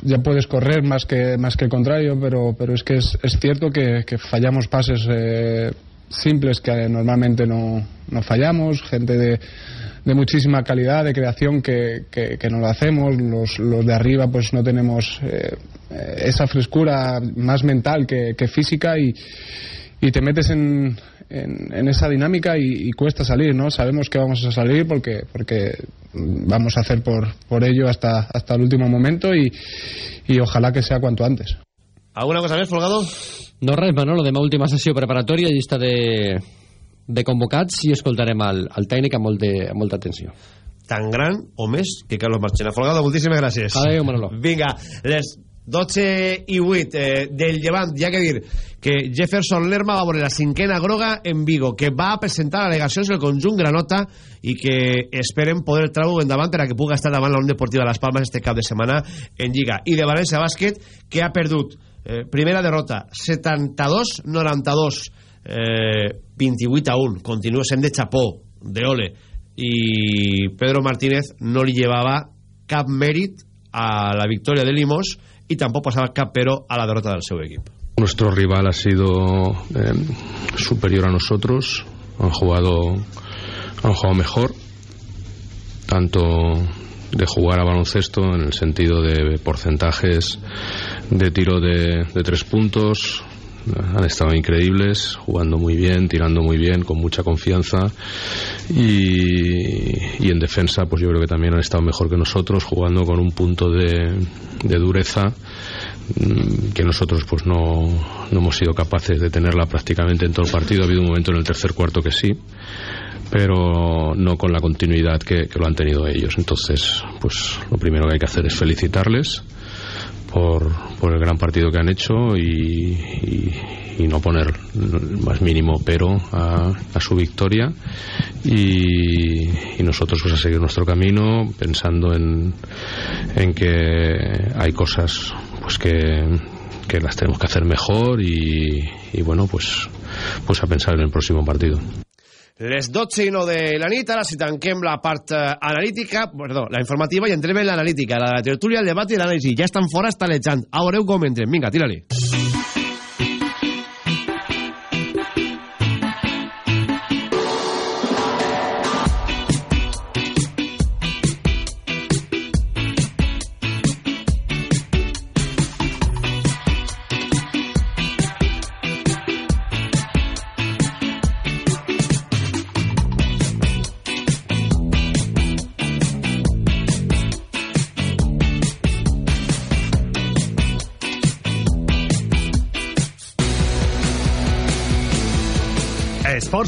ya puedes correr más que, más que el contrario, pero, pero es que es, cierto que, fallamos pases eh, simples que normalmente no, no fallamos, gente de, de, muchísima calidad, de creación que, que, no lo hacemos, los, los, de arriba pues no tenemos eh, esa frescura más mental que, física y, y te metes en, en, en esa dinámica y, y, cuesta salir, ¿no? Sabemos que vamos a salir porque, porque vamos a hacer por, por ello hasta, hasta el último momento y, y ojalá que sea cuanto antes. ¿Alguna cosa més, Folgado? No res, Manolo, demà última sessió preparatòria, llista de, de convocats i escoltarem al, al tècnic amb, molt de, amb molta atenció. Tan gran o més que Carlos Marchena. Folgado, moltíssimes gràcies. Adéu, Manolo. Vinga, les 12 i 8 eh, del Llevant, ha que dir que Jefferson Lerma va veure la cinquena groga en Vigo, que va presentar al·legacions del conjunt Granota i que esperen poder treure endavant per a que pugui estar davant la Unió Deportiva de les Palmes este cap de setmana en Lliga. I de València Bàsquet, que ha perdut? Eh, primera derrota 72-92 eh, 28 a 1 continua sent de xapó, de ole. I Pedro Martínez no li llevava cap mèrit a la victòria de Limos y tampoco pasaba cap pero a la derrota del seu equipo. Nuestro rival ha sido eh, superior a nosotros, han jugado, han jugado mejor, tanto de jugar a baloncesto en el sentido de porcentajes de tiro de, de tres puntos, han estado increíbles, jugando muy bien, tirando muy bien, con mucha confianza y, y, en defensa pues yo creo que también han estado mejor que nosotros, jugando con un punto de, de dureza mm, que nosotros pues no, no hemos sido capaces de tenerla prácticamente en todo el partido. Ha habido un momento en el tercer cuarto que sí, pero no con la continuidad que, que lo han tenido ellos. Entonces, pues lo primero que hay que hacer es felicitarles por, por el gran partido que han hecho y, y, y no poner más mínimo pero a, a su victoria. Y, y, nosotros pues a seguir nuestro camino pensando en, en que hay cosas pues que, que las tenemos que hacer mejor y, y bueno pues pues a pensar en el próximo partido les 12 i 9 de la nit, ara si tanquem la part eh, analítica, perdó, la informativa i entrem en l'analítica, la, tertúlia, el debat i l'anàlisi. Ja estan fora, està lejant. A veureu com entren. Vinga, tira-li.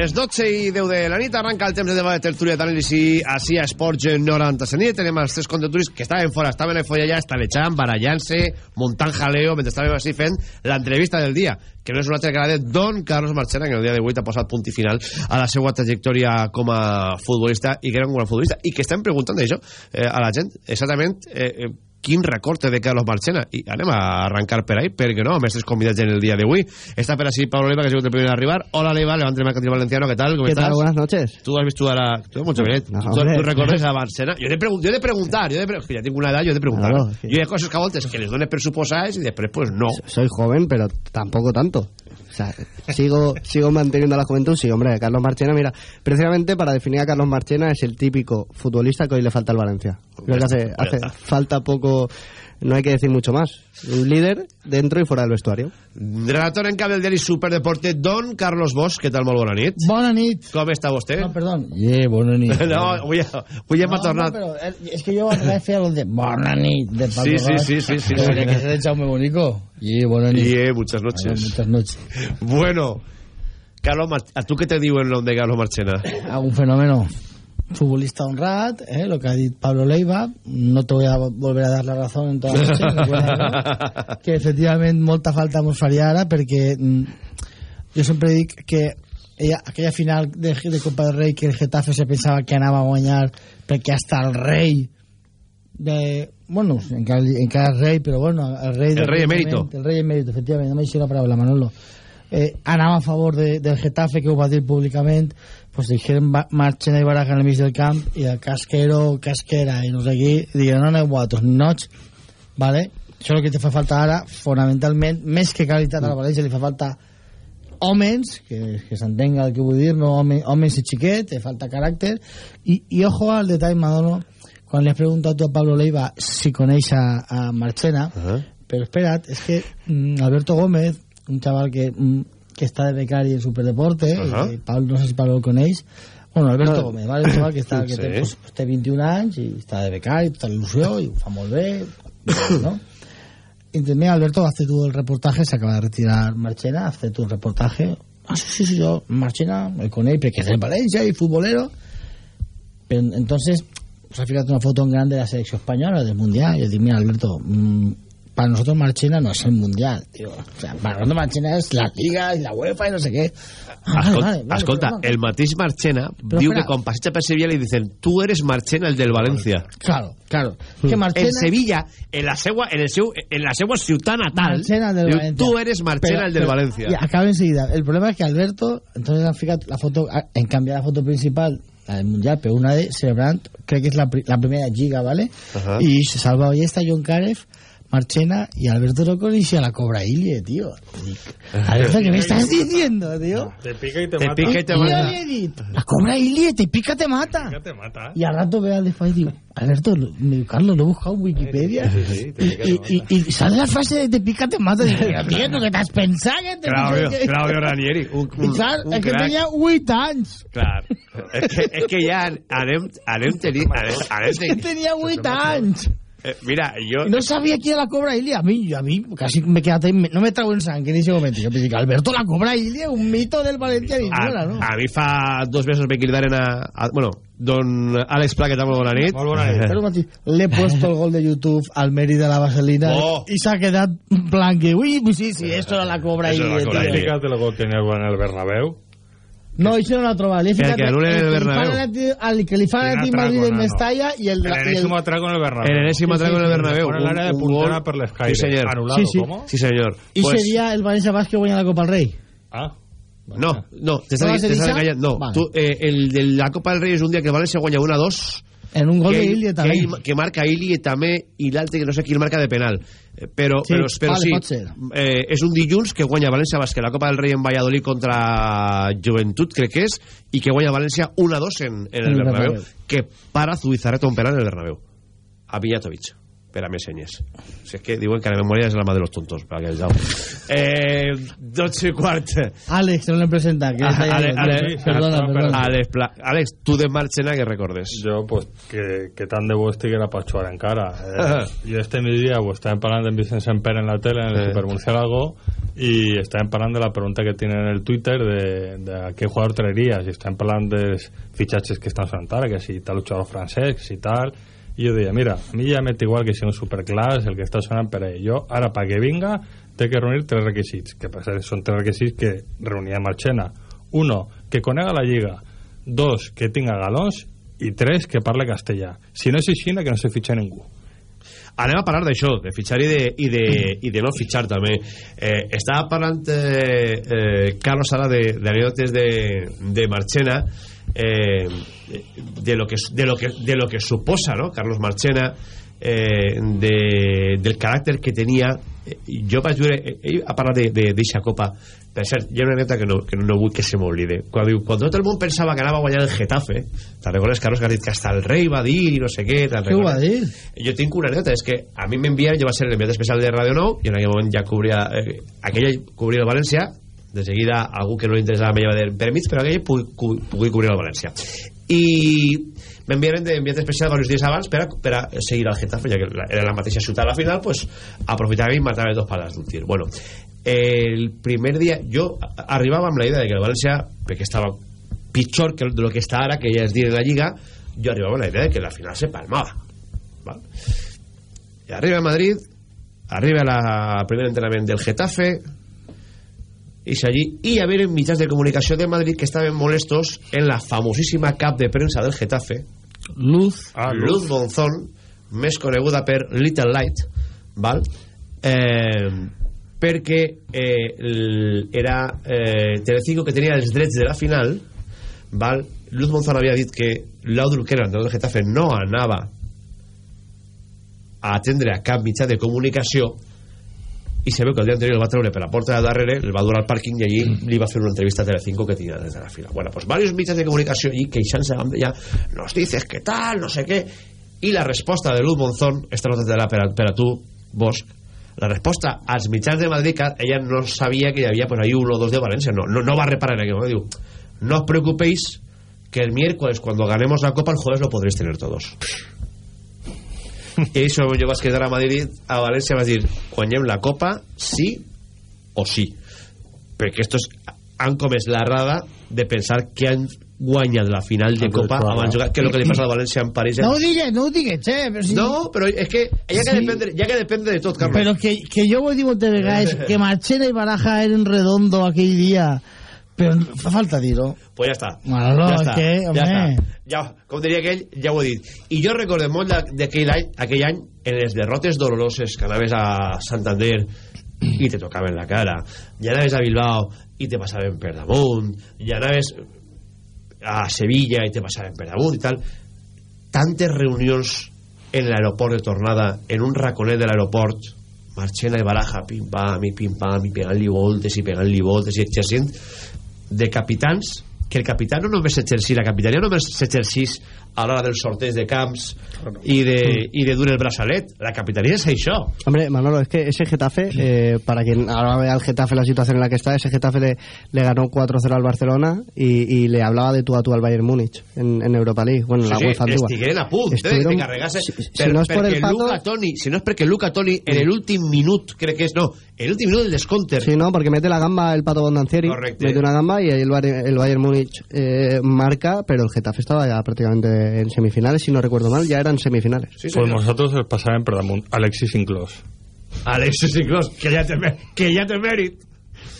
Les 12 i 10 de la nit arranca el temps de debat de tertúlia d'anàlisi així a Esports 90 nit. Tenem els tres conductors que estaven fora, estaven a folla ja, estalejant, barallant-se, muntant jaleo, mentre estàvem així fent l'entrevista del dia, que no és una altra que la de Don Carlos Marchena, que el dia d'avui ha posat punt i final a la seva trajectòria com a futbolista i que era un gran futbolista. I que estem preguntant això eh, a la gent, exactament... Eh, eh, quin record té de Carlos Marchena i anem a arrancar per ahí perquè no, amb aquests convidats en el dia d'avui està per així Pablo Leiva que ha sigut el primer a arribar hola Leiva, levante el mercantil valenciano, ¿qué tal? ¿Cómo ¿Qué estás? tal? Buenas noches. Tú has visto ahora tú, mucho bien. No, ¿Tú, tú recorres a Marchena yo he de, pregun- yo he de preguntar yo he de pre- que ya tengo una edad yo he de preguntar Claro, sí. yo hay cosas que a voltes que les dones per suposades y después pues no Soy joven, pero tampoco tanto. O sea, sigo, sigo manteniendo la juventud. Sí, hombre, Carlos Marchena, mira, precisamente para definir a Carlos Marchena es el típico futbolista que hoy le falta al Valencia. Creo que hace, hace falta poco, no hay que decir mucho más. Un líder dentro y fuera del vestuario. Relator en cap del diari Superdeporte, Don Carlos Bosch, què tal? Molt bona nit. Bona nit. Com està vostè? No, perdó. Yeah, bona nit. no, avui, avui hem no, tornat. No, però eh, és que jo vaig fer el de bona nit de Pablo Sí, sí, sí, sí, sí, sí. Que és de Jaume Bonico. Yeah, bona nit. Yeah, muchas noches. Bueno, muchas noches. Bueno, Carlos Mar ¿a tú qué te digo el nombre de Carlos Marchena? Algún fenómeno. Futbolista honrad, eh, lo que ha dicho Pablo Leiva, no te voy a volver a dar la razón en toda la noche, no que efectivament molta falta mos faria ara perquè mm, jo sempre dic que ella, aquella final de, de Copa del Rei que el Getafe se pensava que anava a guanyar perquè hasta el rei de... Bueno, encara, encara rei, però bueno, el rei... El del rei emèrito. El rei emèrito, efectivament, no m'he la paraula, Manolo. Eh, anava a favor de, del Getafe, que ho va dir públicament, pues dijeron va- marxen i en el mig del camp, i el casquero, casquera, i no sé qui, diuen, no, no, guatos, nots, vale? Això és el que te fa falta ara, fonamentalment, més que qualitat a la València, li fa falta homes, que, que s'entenga el que vull dir, no home, homes i xiquet, te falta caràcter, i, i ojo al detall, Manolo, quan li has preguntat tu a Pablo Leiva si coneix a, a Marchena, però espera't, és que mm, Alberto Gómez, un chaval que, mm, que està de becari en Superdeporte, i Pablo, no sé si Pablo el coneix, bueno, Alberto No. Gómez, ¿vale? que, està, que Sí. té, pues, té 21 anys i està de becari, tota il·lusió, i ho fa molt bé, ¿no? Y mira, Alberto, hazte tú el reportaje, se acaba de retirar Marchena, hazte tú el reportaje. Ah, sí, sí, sí, yo, Marchena, el con él, porque es de Valencia y futbolero. Pero entonces, pues fíjate una foto en grande de la selección española, del Mundial, y yo digo, mira, Alberto, mm, para nosotros Marchena no es el Mundial, tío. O sea, para nosotros Marchena es la Liga y la UEFA y no sé qué. Ah, vale, vale, el mateix Marchena diu espera. que quan passeja per Sevilla li dicen tu eres Marchena, el del València. Claro, claro. Que Marchena... En Sevilla, en la seua, en el seu, en la seua ciutat natal, Marchena del diu, Valencia. tu eres Marchena, Pero- el del pero- Valencia. Y acaba enseguida. El problema es que Alberto, entonces han fijado la foto, en cambio la foto principal, la del Mundial, pero una de celebrant, creo que es la, la primera giga, ¿vale? Y se salva hoy está John Carev, Marchena y Alberto no conocía la Cobra Ilie, tío. Alberto, ¿qué me estás diciendo, tío? Te pica y te, Te mata. pica y te Y mata. la Cobra Ilie, te pica, te mata. Pica, te mata. Y al rato veo al después y digo, Alberto, lo- Carlos, lo he buscado en Wikipedia. Sí, sí, sí, te pica, y, te y, y, y sale la frase de te pica, te mata. Y digo, "Pero, tío, ¿tú qué te has pensado? que te Claudio, pica, que-" Claudio Ranieri, un, Y un, claro, un es que crack. tenía 8 años. Clar. és, que, és que ja anem, anem tenint... Anem, anem Es que tenía 8 años. Eh, mira, jo... Y no sabía quién era la Cobra Ilia. A mí, a mí casi me quedé, ahí, me- no me trago en sangre en ese momento. Yo pensé que Alberto la Cobra Ilia, un mito del Valencianismo, a, era, ¿no? a mi fa dos mesos me cridaren a, a... Bueno, don Àlex Pla, que tal? Molt bona nit. Molt bona nit. Pero, Mati, le he puesto el gol de YouTube al Mérida la Vaselina Oh. y se ha quedado en plan que, uy, pues sí, sí, esto era la Cobra Eso era la Ilia. Cobra tío". Ilia. Fíjate el gol que tenía en el Bernabéu. No, trobat. Li he El que el que ti- al que li fan a Madrid en. Mestalla i el... El el- enésimo atraco en el Bernabéu. El enésimo atraco en el Bernabéu. El área de Un- un puntera per l'escaire. Sí, senyor. Anulado, Sí, sí. ¿cómo? Sí, senyor. I Pues- ese dia el València Basque guanya la Copa al Rei. Ah. No, no, te ¿No estás decir enganyant. esa? No, Vale. tú, eh, el de la Copa del Rey es un día que el Valencia guanya 1 a 2 En un gol que, de Ilie que, ell- que marca Ili també i l'altre que no sé qui el marca de penal. Eh, però, Sí, però, però vale, sí eh, és un dilluns que guanya València Bàsquet la Copa del Rei en Valladolid contra Joventut crec que és i que guanya València 1-2 en, en el En el Bernabéu Bernabéu. que para Zubizarreta un penal en el Bernabéu. A Mijatovic per a més senyes si és que diuen que la memòria és la mà de los tontos per aquell Jau. eh, 12 i quart Àlex, no l'hem presentat. Que Ah, està Ale- allà. Ale- perdona, perdona. Alex, Pla- Alex, tu de Marchena que recordes? Jo, pues, que, que tant de bo estiguera per jugar encara. Eh, jo este migdia pues, estàvem parlant de Vicent Semper en la tele, en el Sí. Supermurciélago, y estàvem parlant de la pregunta que tienen en el Twitter de, de a qué jugador traerías, y estàvem parlant dels fitxatges que estan sonant ara, que si tal jugador francès, que si tal... I jo deia, mira, a mi ja m'és igual que si un superclass, el que està sonant per ell. Jo, ara, perquè vinga, té que reunir tres requisits, que per cert, són tres requisits que reunia Marchena. Uno, que conega la lliga. Dos, que tinga galons. I tres, que parle castellà. Si no és així, que no se fitxa ningú. anem a parlar d'això, de fitxar i de, i de, i de no fitxar també eh, estava parlant eh, eh, Carlos ara de- d'anècdotes de, de Marchena eh, de, lo que, de, lo que, de lo que suposa ¿no? Carlos Marchena eh, de, del caràcter que tenia Eh, jo vaig veure eh, ell ha parlat de- de- d'eixa copa per cert, hi ha una anècdota que no, que no vull que se m'oblide quan diu, quan tot el món pensava que anava a guanyar el Getafe te'n recordes Carlos que ha dit que hasta el rei va dir i no sé què te'n va recordes? dir? jo tinc una anècdota, és que a mi m'envia, jo va ser l'enviat especial de Radio Nou, i en aquell moment ja cobria, eh, aquella cobria el València, de seguida algú que no li interessava me lleva per mig, però aquella pugui, pugui cobrir el València. I m'enviaren d'enviat especial diversos dies abans per a, per a seguir al Getafe, ja que era la mateixa ciutat a la final, pues, aprofitava i matava dos pales d'un tir. Bueno, el primer dia, jo a- arribava amb la idea de que el València, perquè estava pitjor que de lo que està ara, que ja és dir en la Lliga, jo arribava amb la idea de que la final se palmava. ¿vale? Y arriba a Madrid, arriba la primer entrenament del Getafe, i allí, i hi havia mitjans de comunicació de Madrid que estaven molestos en la famosíssima cap de premsa del Getafe, Luz. Ah, Luz Bonzón, més coneguda per Little Light, val? Eh, perquè eh, era eh, Telecinco que tenia els drets de la final val? Luz Monzón havia dit que l'Audru que era el del Getafe no anava a atendre a cap mitjà de comunicació i se veu que el dia anterior el va treure per la porta de darrere el va dur al pàrquing i allí li va fer una entrevista a Telecinco que tenia des de la fila. Bueno, pues varios mitjans de comunicació allí queixant-se ella nos dices que tal, no sé què i la resposta de Luz Monzón esta nota la per a, per a tu, Bosch la resposta als mitjans de Madrid que ella no sabia que hi havia pues, ahí uno o dos de Valencia no, no, no va reparar en aquel moment diu, no os preocupéis que el miércoles cuando ganemos la copa el jueves lo podréis tener todos i això jo vaig quedar a Madrid a València vaig dir guanyem la copa sí o sí perquè estos han comès l'errada de pensar que han guanyat la final de copa de abans jugar, que és el que li passa al València en París No ho digues, no ho digues, che. Però si... no, però és que ja que, Sí. depende, ja que depende de tot, Carlos Pero que, que yo voy a decir moltes vegades que Marchena y Baraja eren redondo aquell dia, però fa falta dir-ho. pues ja està. Manolo, ja està, que, ja home. està. Ja, com diria aquell, ja ho he dit. I jo recordé molt de- d'aquell any aquell any en les derrotes doloroses que anaves a Santander i te tocaven la cara. I anaves a Bilbao i te passaven per damunt. I anaves a Sevilla i te passaven per damunt i tal. Tantes reunions en l'aeroport de tornada en un raconet de l'aeroport Marchena i Baraja pim-pam i pim-pam i pegant-li voltes i pegant-li voltes i exercint de capitans que el capità no només s'exercís la capitania no només s'exercís a l'hora dels sorteig de camps i de, i de dur el braçalet. La capitania és això. Hombre, Manolo, es que ese Getafe, eh, para quien ahora vea al Getafe la situación en la que está, ese Getafe le, le ganó 4-0 al Barcelona y, y le hablaba de tú a tú al Bayern Múnich en, en Europa League, bueno, en la UEFA sí, antigua. estigueren a punt eh, Estuvieron- de carregar-se si- si per, no és per perquè el pato- Luca Toni si no és perquè Luca Toni en l'últim minut crec que és, no, en l'últim minut del descounter. Sí, no, porque mete la gamba el Pato Bondancieri, Correcte. mete una gamba y ahí el, Bayern- el Bayern Múnich eh, marca, pero el Getafe estaba ya prácticamente en semifinales, si no recuerdo mal, ya eran semifinales. sí, Pues nosotros els passàvem per damunt. Alexis inclòs. Alexis Inclós que ja té, mè- que ja té mèrit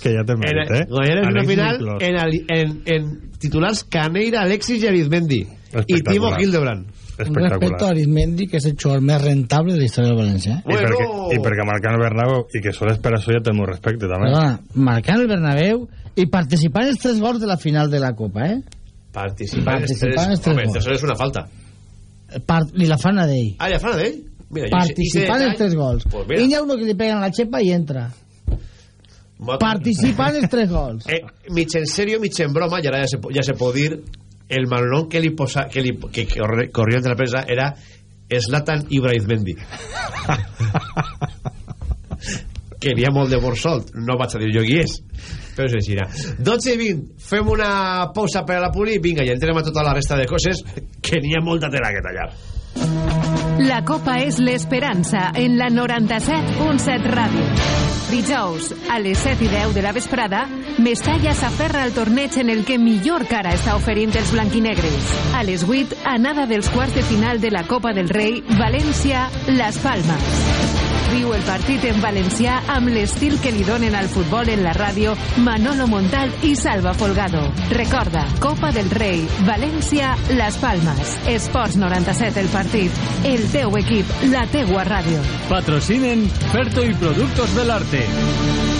Que ja té en, mèrit, eh? guanyar una Alexis final en, en, en titulars Caneira, Alexis i Arizmendi i Espectacular. Timo Hildebrand Un respecto a. Arismendi, que és el jugador més rentable de la història del València. Eh? I, perquè, I perquè marcant el Bernabéu i que sols per això ja té el meu respecte també. Perdona, marcant el Bernabéu i participar en els tres gols de la final de la Copa, eh? Participar, Participar en en els tres Home, això és una falta Part, ni la fan a d'ell. Ah, la fan a d'ell? Participant en tres gols. Pues mira. ha uno que li pegan a la xepa i entra. Participant en tres gols. Eh, mig en serio, mig en broma, y ahora ya se, ya se puede dir, el malón que, li posa, que, li, que corre- corrió entre la prensa era Zlatan Ibrahimovic. que n'hi ha molt de Borsol, no vaig a dir jo qui és, però és així. 12 i 20, fem una pausa per a la puli, vinga, i entrem a tota la resta de coses, que n'hi ha molta tela que tallar. La Copa és l'esperança en la 97.7 Ràdio. Dijous, a les 7 i 10 de la vesprada, Mestalla s'aferra al torneig en el que millor cara està oferint els blanquinegres. A les 8, anada dels quarts de final de la Copa del Rei, València, Las Palmas. Viu el partit en valencià amb l'estil que li donen al futbol en la ràdio Manolo Montal i Salva Folgado. Recorda, Copa del Rei, València, Las Palmas. Esports 97 el partit. El teu equip, la teua ràdio. Patrocinen Ferto y Productos del Arte.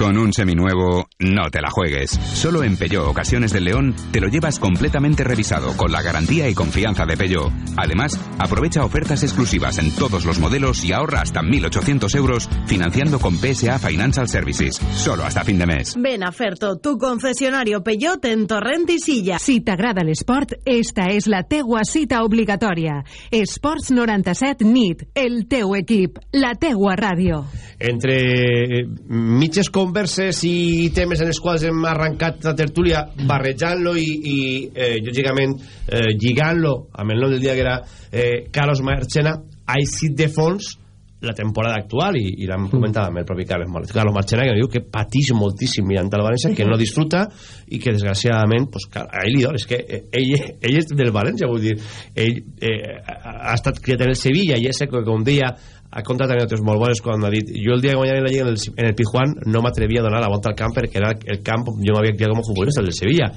Con un seminuevo, no te la juegues. Solo en Peugeot Ocasiones del León te lo llevas completamente revisado con la garantía y confianza de Peugeot. Además, aprovecha ofertas exclusivas en todos los modelos y ahorra hasta 1.800 euros financiando con PSA Financial Services. Solo hasta fin de mes. Ven a Ferto, tu concesionario Peugeot en Torrent i Silla. Si t'agrada l'esport, esta és la teua cita obligatòria. Esports 97 NIT, el teu equip, la teua ràdio. entre eh, mitges converses i temes en els quals hem arrencat la tertúlia barrejant-lo i, i eh, lògicament eh, lligant-lo amb el nom del dia que era eh, Carlos Marchena ha eixit de fons la temporada actual i, i l'hem comentat amb el propi Carlos, Mar Carlos Marchena que diu que patix moltíssim mirant al València que no disfruta i que desgraciadament pues, a ell li dol, és que eh, ell, ell és del València vull dir, ell eh, ha ha estat criat en el Sevilla i és que com deia ha contat anècdotes molt bones quan ha dit jo el dia que guanyava la Lliga en el, en el Pijuan no m'atrevia a donar la volta al camp perquè era el camp jo m'havia criat com a futbolista el de Sevilla.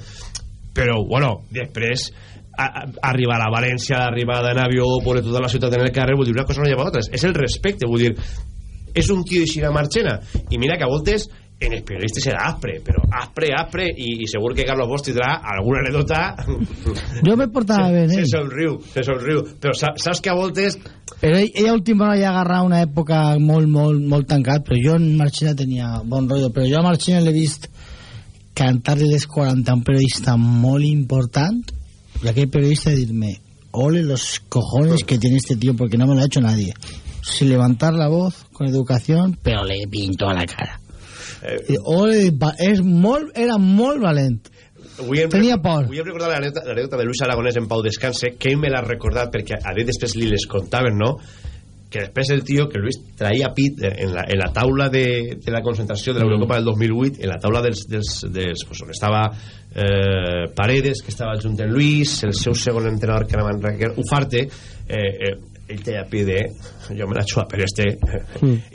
Però bueno, després a, a, arribar a València, arribar a Navio por tota la ciutat en el carrer, vull dir, una cosa no lleva a altres, és el respecte, vull dir és un tio de Marchena. I mira que a voltes en els periodistes era aspre, però aspre, aspre i, i segur que Carlos Bosch tindrà alguna anècdota Jo me portava bé, se eh? somriu, se somriu però sa- saps que a voltes Però ell, ella últimament ja agarrat una època molt, molt, molt tancat, però jo en Marchena tenia bon rotllo, però jo a Marchena l'he vist cantar de les 40 a un periodista molt important, y aquell periodista dir-me, ole los cojones que tiene este tío, porque no me lo ha hecho nadie. Sin levantar la voz, con educación, però le pintó a la cara. Ole, va- és molt, era molt valent. Avui hem, Tenia por. Avui hem recordat l'anècdota de Luis Aragonès en Pau Descanse, que ell me l'ha recordat perquè a dit després li les contaven, no? Que després el tio, que Luis traía pit en la, en la taula de, de la concentració de l'Eurocopa del 2008, en la taula dels, dels, dels pues, on estava eh, Paredes, que estava junt en Luis, el seu segon entrenador, que era Manrique Ufarte, eh, eh, ell té a pit de jo me la xua, però este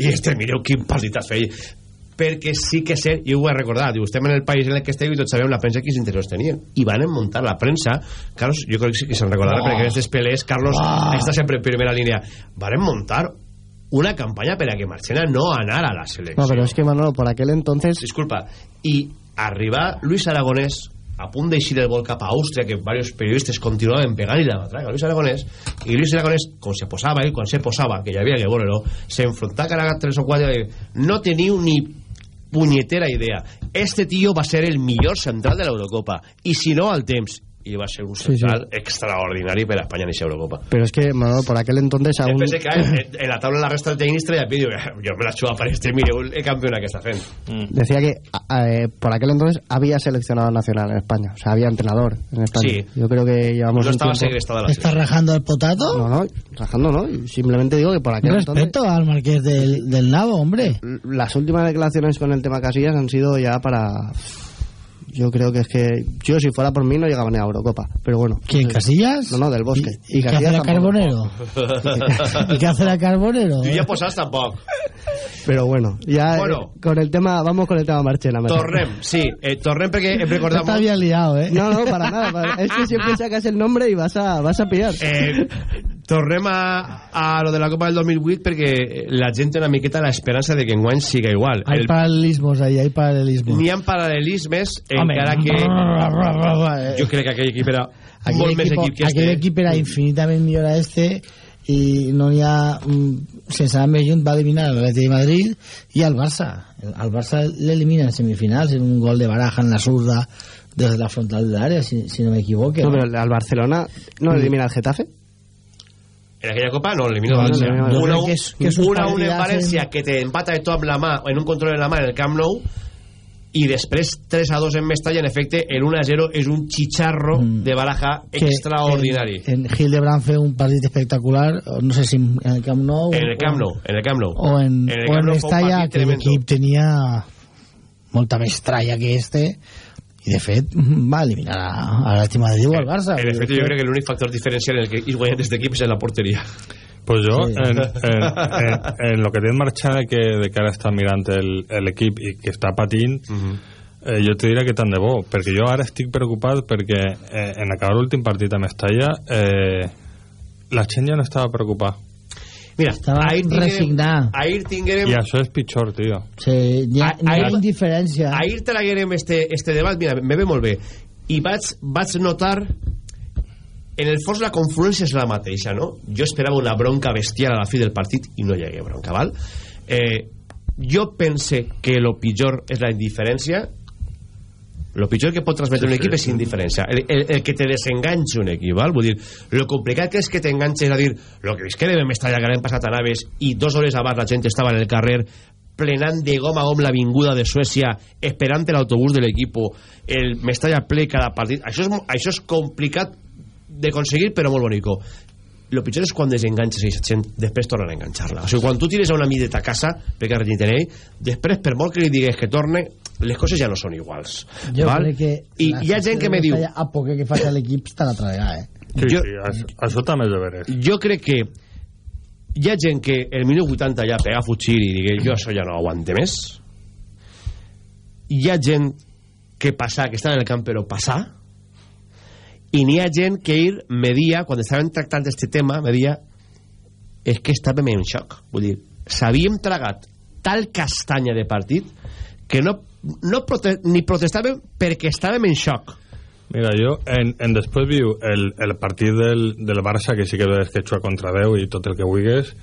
i este, mireu quin partit ha fet perquè sí que sé, jo ho he recordat diu, estem en el país en el que esteu i tots sabem la premsa quins interessos tenien, i van muntar la premsa. Carlos, jo crec que sí que se'n recordarà Oh. perquè aquestes pelés Carlos Oh. està sempre en primera línia. Van muntar una campaña para que Marchena no anara a la selección No, pero es que Manolo, por aquel entonces... disculpa, i arribar Luis Aragonès a punt d'eixir el vol cap a Àustria que varios periodistes continuaven pegant-li la matraca. A Luis Aragonès i Luis Aragonès, com se posava ell, quan se posava que hi havia que veure-lo, s'enfrontava cada tres o quatre i no teniu ni punyetera idea. Este tío va ser el millor central de l'Eurocopa i si no al temps i va ser un Sí, central extraordinari per a Espanya en aquesta Eurocopa. Pero es que, Manolo, por aquel entonces aún... De que en, en la taula la resta de tenistre ja pido, jo me la xuva per este, mireu el campeona que està fent. Decía que eh, por aquel entonces había seleccionado nacional en España. O sea, había entrenador en España. Sí. Yo creo que llevamos No estaba tiempo... segrestada la ¿Está rajando el potato? No, no, rajando no. Simplemente digo que por aquel entonces... Respeto al marqués del, del Navo, hombre. Las últimas declaraciones con el tema Casillas han sido ya para... Yo creo que es que yo si fuera por mí no llegaba ni a Eurocopa, pero bueno. ¿Quién, Casillas? No, no, del Bosque. ¿Y, y qué hace la tampoco. Carbonero? ¿Y qué hace la Carbonero? I ja posats tampoc. Pero bueno, ya eh, Bueno. con el tema, vamos con el tema Marchena. Torrem, sí, eh, torrem perquè hem recordat Está bien liado, ¿eh? No, no, para nada. para- Es que siempre sacas el nombre y vas a, vas a pillar. Eh, tornem a, a lo de la Copa del 2008 perquè la gent té una miqueta l'esperança de que enguany siga igual. Hay El- paralelismos ahí, hay paralelismos. N'hi ha paral·lelismes, Home, encara que eh, jo crec que aquell equip era aquell molt més equipo, equip que aquell este. equip era infinitament millor a este i no n'hi ha mm, sense anar més lluny va eliminar l'Atleti de Madrid i el Barça el, el Barça l'elimina en semifinals en un gol de baraja en la zurda desde la frontal del área si, si no me equivoque No, pero al Barcelona no elimina al Getafe. En aquella Copa no, l'eliminó No, València. no, no. Una, un una, una en en- que te empata de amb la mà, en un control en la mà en el Camp Nou, i després 3 a 2 en Mestalla, en efecte, el 1 a 0 és un chicharro de baraja que extraordinari. en, en Hildebrand fue un partido espectacular no sé si en el Camp Nou En el Camp Nou, en el Camp Nou. o en, En el o en Mestalla partit que el tremendo. equip tenia molta més tralla que este i de fet va eliminar a, a l'Atleti de Madrid o al Barça En efecte, jo crec que l'únic factor diferencial en el que és guanyat d'aquest equip és en la porteria. Pues yo, Sí. en, en, en, en lo que tiene marchada que de cara està mirant el, el equip i que està patint, eh, jo te diria que tant de bo, perquè jo ara estic preocupat perquè eh, en acabar l'últim partit a Mestalla eh, la gent ja no estava preocupada. Mira, estava ahir resignat Ahir tinguérem... I això és pitjor, tio. sí, hi ha, Ah, hi ha ahir- indiferència Ahir traguérem este, este debat, mira, me ve molt bé. I vaig, vaig notar en el fons la confluència és la mateixa, no? Jo esperava una bronca bestial a la fi del partit i no hi hagué bronca, val? Eh, jo pense que lo pitjor és la indiferència lo pitjor que pot transmetre Sí, un equip sí, és indiferència. El, el, el que te desenganxe un equip val? vull dir, lo complicat que és que t'enganxes a dir lo que visquerem en Mestalla que l'any passat a Naves i dos hores abans la gent estava en el carrer plenant de gom a gom l'avinguda de Suècia esperant l'autobús de l'equip el Mestalla ple cada partit. Això és, això és complicat d'aconseguir però molt bonico el pitjor és quan desenganxes aquesta gent després tornen a enganxar-la o sigui, quan tu tires a una mideta a casa perquè renyitenei després per molt que li digues que torne les coses ja no són iguals jo val? crec que i hi ha gent que me diu a poc que faci l'equip està la tragada eh? Sí, Jo- sí, això, això també és de veres. jo crec que hi ha gent que el minut 80 ja pega a fugir i digui jo això ja no aguante més hi ha gent que passar, que està en el camp però passar i n'hi ha gent que ir me dia, quan estaven tractant este tema me dia, és que estàvem en xoc vull dir, s'havíem tragat tal castanya de partit que no, no prote ni protestàvem perquè estàvem en xoc. Mira, jo en, en després viu el, el partit del, del Barça, que sí que és que juga contra Déu i tot el que vulguis,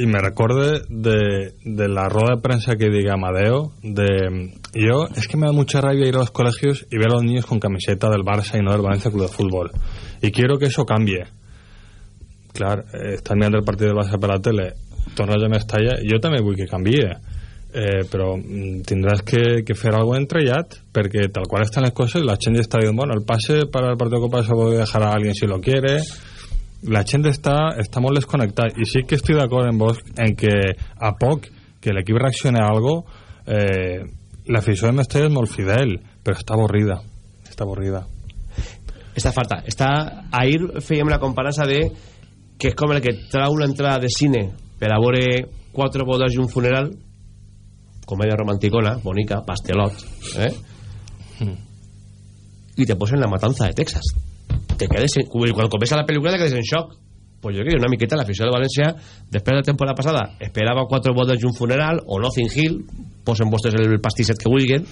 i me recorde de, de la roda de prensa que diga Amadeo, de... Yo, es que me da mucha rabia ir a los colegios y ver a los niños con camiseta del Barça y no del Valencia Club de Fútbol. Y quiero que eso cambie. Clar, eh, estan mirant el partit del Barça per la tele, torna a Mestalla, jo també vull que canvie eh, però mm, tindràs que, que algo entrellat perquè tal qual estan les coses la gent està dient, bueno, el pase para el partido de Copa se puede dejar a alguien si lo quiere la gent està, està molt desconnectada. I sí que estic d'acord en vos en que a poc que l'equip reaccione a algo eh, l'afició de Mestalla és molt fidel però està avorrida. Està avorrida. Està falta. Està, ahir fèiem la comparança de que és com el que trau una entrada de cine per a veure quatre bodes i un funeral. Comèdia romanticona, bonica, pastelot eh? i te posen la matanza de Texas te quedes en, quan comença la pel·lícula te quedes en xoc pues jo crec que una miqueta l'afició de València després de la temporada passada esperava quatre bodes i un funeral o Nothing Hill posen vostres el pastisset que vulguin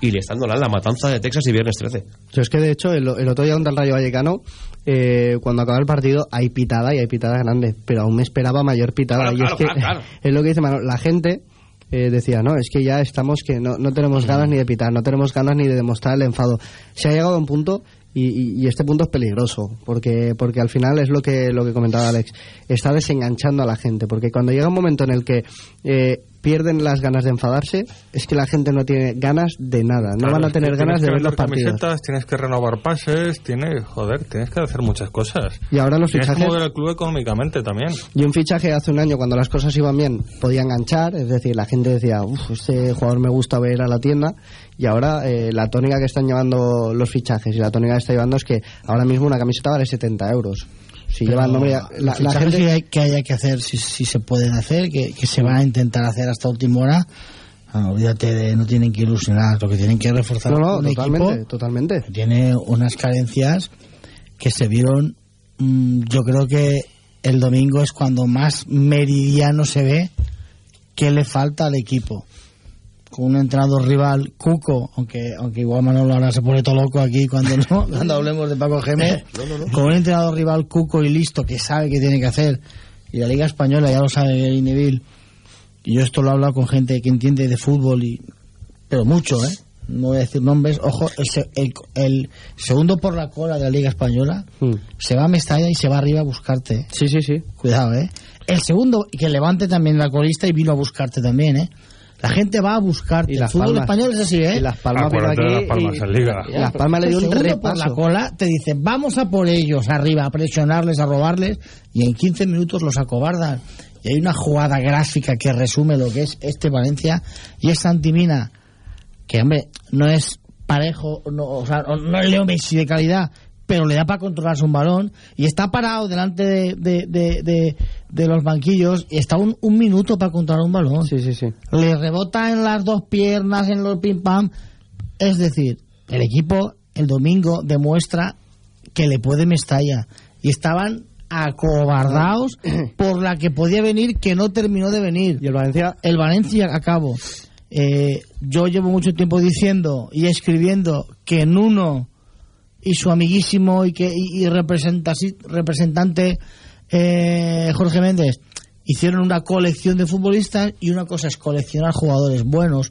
y le están donando la matanza de Texas y Viernes 13 Yo es que de hecho el, el otro día contra el Rayo Vallecano, eh, cuando acaba el partido hay pitada y hay pitada grande, pero aún me esperaba mayor pitada. Claro, y claro, es que claro. es lo que dice Manuel, la gente eh, decía, no, es que ya estamos que no, no tenemos ganas ni de pitar, no tenemos ganas ni de demostrar el enfado. Se ha llegado a un punto Y, y- y este punto es peligroso, porque, porque al final es lo que, lo que comentaba Alex, está desenganchando a la gente, porque cuando llega un momento en el que eh, pierden las ganas de enfadarse, es que la gente no tiene ganas de nada, no Claro, van a tener ganas de ver los partidos. camisetas, tienes que renovar pases, tienes, joder, tienes que hacer muchas cosas. Y ahora los tienes fichajes- club económicamente también. Y un fichaje hace un año, cuando las cosas iban bien, podía enganchar, es decir, la gente decía, uff, este jugador me gusta ver a la tienda, y ahora eh, la tónica que están llevando los fichajes y la tónica que está llevando es que ahora mismo una camiseta vale 70 euros. Si Pero nombre, la, gente... que, hay, que haya que hacer, si, si se pueden hacer, que, que se van a intentar hacer hasta última hora, ah, olvídate de, no tienen que ilusionar, lo que tienen que reforzar No, no, un totalmente, equipo totalmente. que tiene unas carencias que se vieron, mm, yo creo que el domingo es cuando más meridiano se ve qué le falta al equipo. Con un entrenador rival, Cuco, aunque aunque igual Manolo ahora se pone todo loco aquí cuando no, cuando hablemos de Paco Gémez, con un entrenador rival Cuco y listo, que sabe qué tiene que hacer, y la Liga Española ya lo sabe Gary Neville, y yo esto lo he hablado con gente que entiende de fútbol, y pero mucho, ¿eh? No voy a decir nombres, ojo, el, el- el segundo por la cola de la Liga Española se va a Mestalla y se va arriba a buscarte. Hmm. Sí, sí, sí. Cuidado, ¿eh? El segundo, que levante también la colista y vino a buscarte también, ¿eh? La gente va a buscarte. Y el fútbol Palmas. español es así, ¿eh? Y Las Palmas vino aquí Las Palmas y- en Liga. y Las Palmas le dio un segundo por repaso. la cola te dice, vamos a por ellos arriba, a presionarles, a robarles, y en 15 minutos los acobardan. Y hay una jugada gráfica que resume lo que es este Valencia y es Santimina, que hombre, no es parejo, no, o sea, no es Leo Messi de calidad, pero le da para controlarse un balón y está parado delante de, de, de, de- de los banquillos y está un, un minuto para controlar un balón. Sí, sí, sí. Le rebota en las dos piernas, en los pim pam. Es decir, el equipo el domingo demuestra que le puede Mestalla y estaban acobardados por la que podía venir que no terminó de venir. Y el Valencia El Valencia, a cabo. Eh, yo llevo mucho tiempo diciendo y escribiendo que Nuno y su amiguísimo y que y, representante eh, Jorge Méndez. Hicieron una colección de futbolistas y una cosa es coleccionar jugadores buenos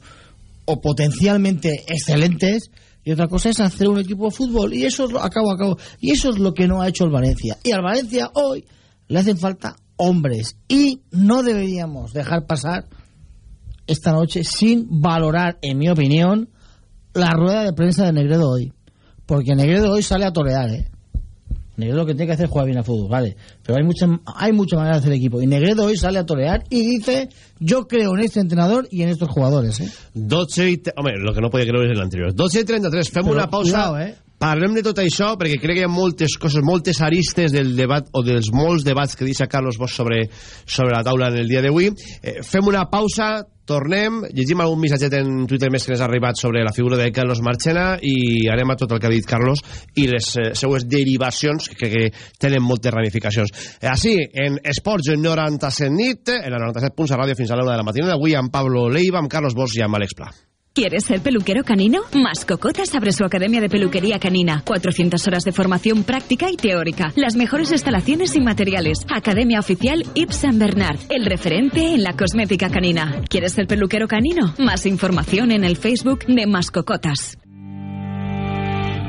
o potencialmente excelentes y otra cosa es hacer un equipo de fútbol. Y eso es lo, acabo a cabo y eso es lo que no ha hecho el Valencia. Y al Valencia hoy le hacen falta hombres. Y no deberíamos dejar pasar esta noche sin valorar, en mi opinión, la rueda de prensa de Negredo hoy. Porque Negredo hoy sale a torear, ¿eh? Negredo lo que tiene que hacer es jugar bien a fútbol, ¿vale? Pero hay mucha, hay mucha manera de hacer equipo. Y Negredo hoy sale a torear y dice, yo creo en este entrenador y en estos jugadores, ¿eh? 12 i... te- Home, el que no podia creure és l'anterior. 12 i 33, fem Però, una pausa. cuidao, eh? Parlem de tot això, perquè crec que hi ha moltes coses, moltes aristes del debat, o dels molts debats que deixa Carlos Bosch sobre, sobre la taula en el dia d'avui. Eh, fem una pausa, tornem, llegim algun missatget en Twitter més que ens ha arribat sobre la figura de Carlos Marchena i anem a tot el que ha dit Carlos i les eh, seues derivacions que que tenen moltes ramificacions. Eh, així, en Esports 97 nit, en la 97 punts a ràdio fins a l'una de la matinada, avui amb Pablo Leiva, amb Carlos Bosch i amb Àlex Pla. ¿Quieres ser peluquero canino? Mascocotas abre su academia de peluquería canina. 400 horas de formación práctica y teórica. Las mejores instalaciones y materiales. Academia oficial Yves Saint Bernard. El referente en la cosmética canina. ¿Quieres ser peluquero canino? Más información en el Facebook de Mascocotas.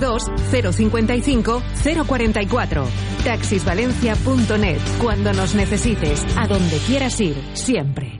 055 044. Taxisvalencia.net. Cuando nos necesites, a donde quieras ir, siempre.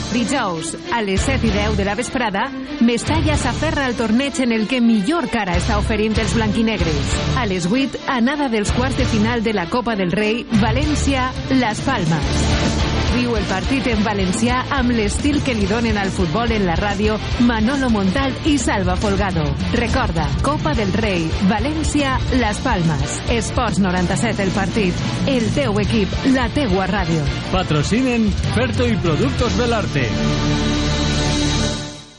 Dijous, a les 7 i 10 de la vesprada, Mestalla s'aferra al torneig en el que millor cara està oferint els blanquinegres. A les 8, anada dels quarts de final de la Copa del Rei, València, Las Palmas. Viu el partit en valencià amb l'estil que li donen al futbol en la ràdio Manolo Montal i Salva Folgado. Recorda, Copa del Rei, València, Las Palmas. Esports 97 el partit. El teu equip, la teua ràdio. Patrocinen Ferto y Productos Belarte.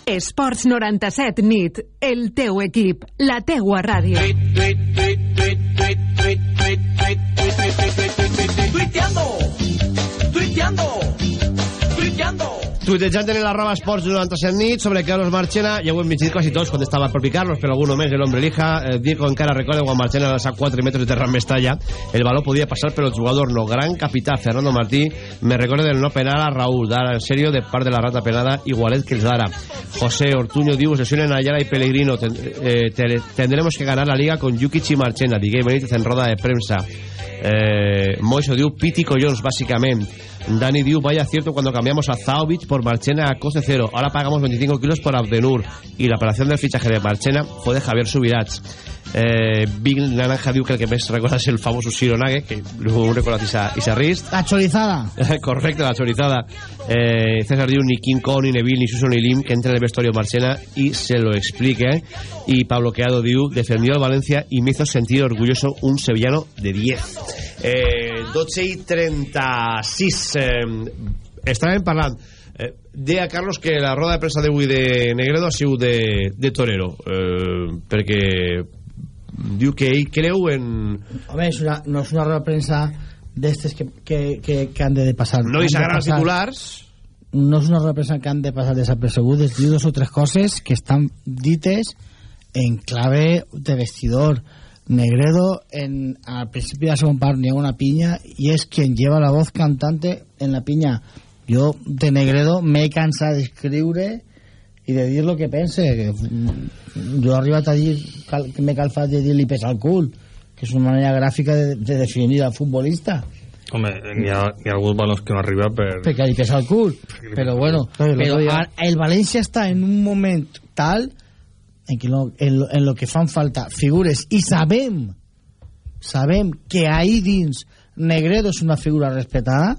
Esports 97 nit. El teu equip, la teua ràdio. Tuiteando, tuiteando, tuiteando. Tuitejant en l'arroba esports 97 nit sobre Carlos Marchena, ja ho hem dit quasi tots quan estava per picar-nos, però algú només, l'hombre lija, eh, Diego encara recorda quan Marchena a 4 metres de terra en Mestalla, el baló podia passar per el jugador no, gran capità Fernando Martí, me recorda del no penal a Raúl, d'ara en serio, de part de la rata penada, igualet que els d'ara. José Ortuño diu, sesionen Ayala y Pellegrino, ten, eh, te- tendremos que ganar la liga con Jukic y Marchena, digué Benítez en roda de prensa. Eh, Moiso diu Piti Collons, básicamente. Dani diu, vaya cierto cuando cambiamos a Zaovic por Marchena a coste cero. Ahora pagamos 25 kilos por Abdenur. Y la operación del fichaje de Marchena fue de Javier Subirats. Eh, Big Naranja diu que el que més recorda és el famoso Sironague, que ho recorda Isa, Isa Rist. La chorizada. Correcto, la chorizada. Eh, César diu ni King Kong, ni Neville, ni Suso, ni Lim, que entre en el vestuario Marchena y se lo explique. Y Pablo Queado diu, defendió al Valencia y me hizo sentir orgulloso un sevillano de 10. Eh, 12 i 36. Eh, estàvem parlant eh, deia Carlos que la roda de premsa d'avui de Negredo ha sigut de, de torero eh, perquè diu que ell creu en Home, és una, no és una roda de premsa d'estes que, que, que, que han de passar. no li s'agraden els titulars no és una premsa que han de passar desapercebudes, diu dos o tres coses que estan dites en clave de vestidor. Negredo, en, al principio de la segunda parte, niega una piña y es quien lleva la voz cantante en la piña. Yo, de Negredo, me he cansado y de dir lo que pense. Que, mm, yo arriba a dir cal, que me calfa de dir-li pesa al cul, que és una manera gràfica de, de definir al futbolista. Home, n'hi ha, n'hi ha alguns balons que no arriba per... Perquè li pesa el cul. Però bueno, però ara el València està en un moment tal en que lo, en, lo, en lo que fan falta figures i sabem sabem que ahí dins Negredo és una figura respetada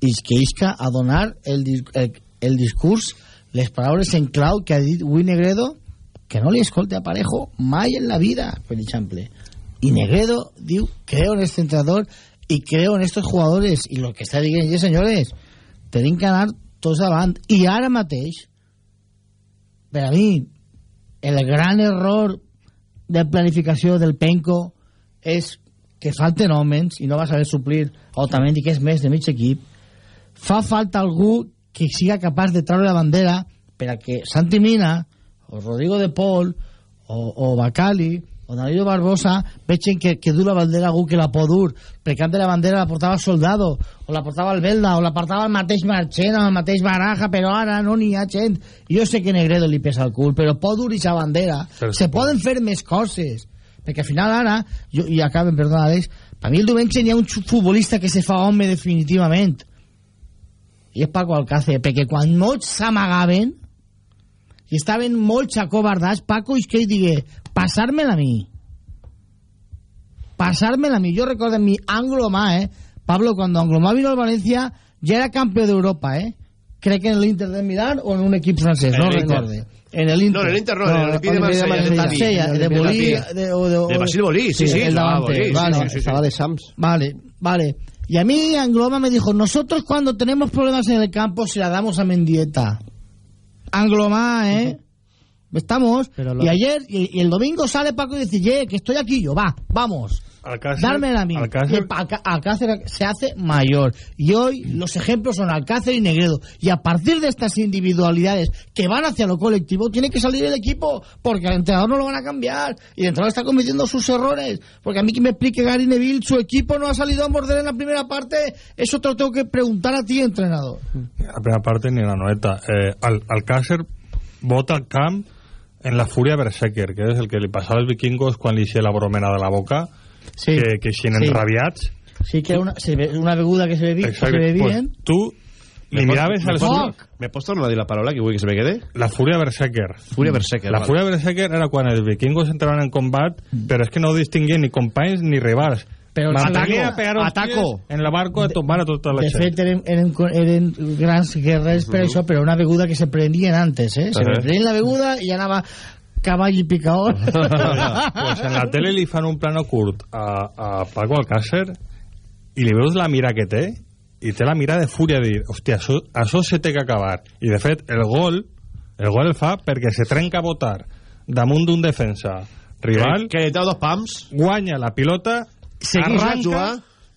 i que isca a donar el, el, el discurs les paraules en clau que ha dit avui Negredo que no li escolte a Parejo mai en la vida per exemple i Negredo diu creo en este entrenador y creo en estos jugadores y lo que está diciendo señores tenim que anar tots davant i ara mateix per a mi el gran error de planificació del Penco és que falten homes i no va saber suplir Otamendi que és més de mig equip. Fa falta algú que siga capaç de treure la bandera per a que Santi Mina o Rodrigo de Paul o, o Bacali o Danilo Barbosa vegin que, que du la bandera algú que la pot dur perquè antes la bandera la portava Soldado o la portava el Belda o la portava el mateix Marchena o el mateix Baraja però ara no n'hi ha gent. Jo sé que Negredo li pesa el cul però pot dur aquesta bandera. Però se poden fer més coses perquè al final ara jo, i acaben, perdona Àlex per mi el diumenge n'hi ha un futbolista que se fa home definitivament i és Paco Alcácer perquè quan molts s'amagaven i estaven molt acobardats Paco és que ell digué passar-me-la a mi passar-me-la a mi yo recuerdo en mi Anglomá eh Pablo cuando Anglomá vino al Valencia ya era campeón de Europa eh crec que en el Inter de Milán o en un equip francès En no el recorde en el Inter No, en el Inter no, en el Olympique de Marsella, de. Marsella, de De Bolí de, o de, o- De Basil Bolí, sí, sí, el jugaba davante, Bolí, sí, vale. sí, sí, sí. Estaba de Sams. Vale, vale. Y a mí Angloma me dijo, nosotros cuando tenemos problemas en el campo se la damos a Mendieta. Angloma, ¿eh? Estamos. Pero lo- Y ayer, y, y el domingo sale Paco y dice, "Ye, que estoy aquí yo, va, vamos. Alcácer, Dármela a mí. Alcácer- Alcácer se hace mayor. Y hoy los ejemplos son Alcácer y Negredo. Y a partir de estas individualidades que van hacia lo colectivo, tiene que salir el equipo. Porque al entrenador no lo van a cambiar. Y el entrenador está cometiendo sus errores. Porque a mí que me explique Gary Neville, su equipo no ha salido a morder en la primera parte. Eso te lo tengo que preguntar a ti, entrenador. La primera parte ni la noeta. Eh, Al Alcácer bota al camp en la fúria Berserker, que és el que li passava als vikingos quan li hicieron la bromena de la boca, Sí. que, que eixien Sí. enrabiats. Sí, que era una, se ve- una beguda que se ve, bien, que se pues tu Ni miraves al pots, me pots tornar a dir la paraula que vull que se me quede? La fúria berserker. Fúria berserker, La val. fúria berserker era quan els vikingos entraven en combat, però és que no distinguien ni companys ni rivals. Però ataco, a pegar ataco. en la barco a tombar a tota la De gent. fet, eren, eren, eren grans guerrers per això, però una beguda que se prenien antes, eh? Se Ajá. prenien la beguda i anava cavall i picador. pues en la tele li fan un plano curt a, a Paco Alcácer i li veus la mira que té i té la mira de fúria de dir, hòstia, això, això se té que acabar. I de fet el gol el gol el fa perquè se trenca a votar damunt d'un defensa rival. Que, que té dos pams. Guanya la pilota Segueix a arranca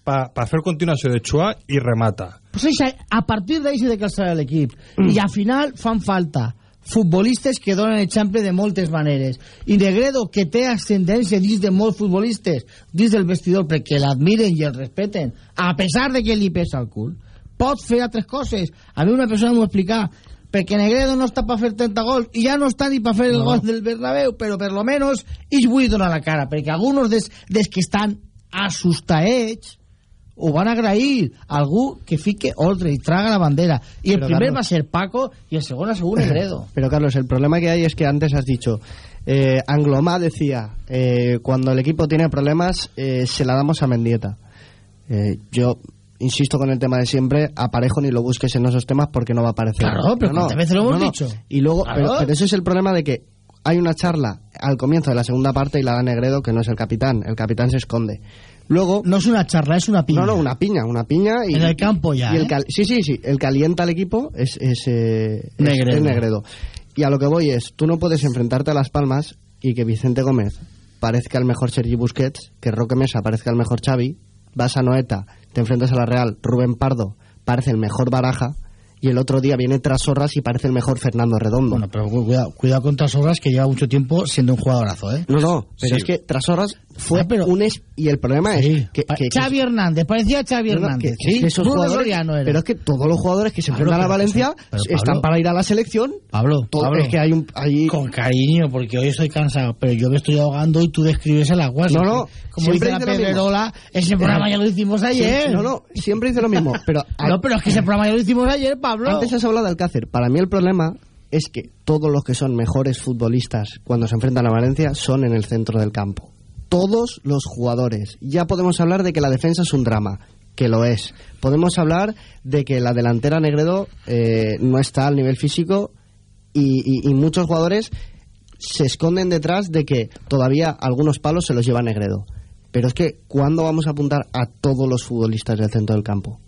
per pa fer continuació de xuar i remata. Pues això, a partir d'ahí se decalçarà l'equip. I al final fan falta futbolistes que donen exemple de moltes maneres. I Negredo, que té ascendència dins de molts futbolistes, dins del vestidor, perquè l'admiren i el respeten, a pesar de que li pesa el cul, pot fer altres coses. A mi una persona m'ho explicar, perquè Negredo no està per fer 30 gols i ja no està ni per fer el No. gol del Bernabéu, però per lo menos ells vull donar la cara, perquè alguns des, des que estan assustaets ho van agrair algú que fique ordre y traga la bandera y el primer Carlos- va a ser Paco y el segundo según Negredo Pero Carlos, el problema que hay es que antes has dicho, eh, Anglomá decía, eh, cuando el equipo tiene problemas eh, se la damos a Mendieta. Eh, yo insisto con el tema de siempre, aparejo ni lo busques en esos temas porque no va a aparecer. Claro, pero ¿cuántas veces lo hemos dicho? Y luego, Claro. pero, pero ese es el problema de que hay una charla al comienzo de la segunda parte y la da Negredo, que no es el capitán. El capitán se esconde. Luego... No es una charla, es una piña. No, no, una piña, una piña. Y, En el campo ya, y el ¿eh? sí, sí, sí. El calienta al equipo es, es, eh, Negredo. es Negredo. Y a lo que voy es, tú no puedes enfrentarte a Las Palmas y que Vicente Gómez parezca el mejor Sergi Busquets, que Roque Mesa parezca el mejor Xavi, vas a Noeta, te enfrentas a la Real, Rubén Pardo parece el mejor Baraja, y el otro día viene Trasorras y parece el mejor Fernando Redondo. Bueno, pero cu- cuidado, cuidado con Trasorras que lleva mucho tiempo siendo un jugadorazo, ¿eh? No, no, pero Sí. es que Trasorras fue Ah, pero- un... Es, y el problema es que... Xavi Hernández, parecía Xavi Hernández. que- ¿sí? esos jugadores- era. pero es que todos los jugadores que se Pablo, enfrentan a pero Valencia pero están Pablo- para ir a la selección. Pablo, Todo- Pablo. es que hay un hay Con cariño, porque hoy estoy cansado, pero yo me estoy ahogando y tú describes el agua. No, no, Como siempre dice la. Pedrerola, ese programa ya lo hicimos ayer. No, no, siempre dice lo mismo. Pero, No, pero es que ese programa ya lo hicimos ayer, Pablo. Antes has hablado de Alcácer. Para mí el problema es que todos los que son mejores futbolistas cuando se enfrentan a Valencia son en el centro del campo. Todos los jugadores. Ya podemos hablar de que la defensa es un drama, que lo es. Podemos hablar de que la delantera Negredo eh, no está al nivel físico y, y- y muchos jugadores se esconden detrás de que todavía algunos palos se los lleva Negredo. Pero es que, ¿cuándo vamos a apuntar a todos los futbolistas del centro del campo?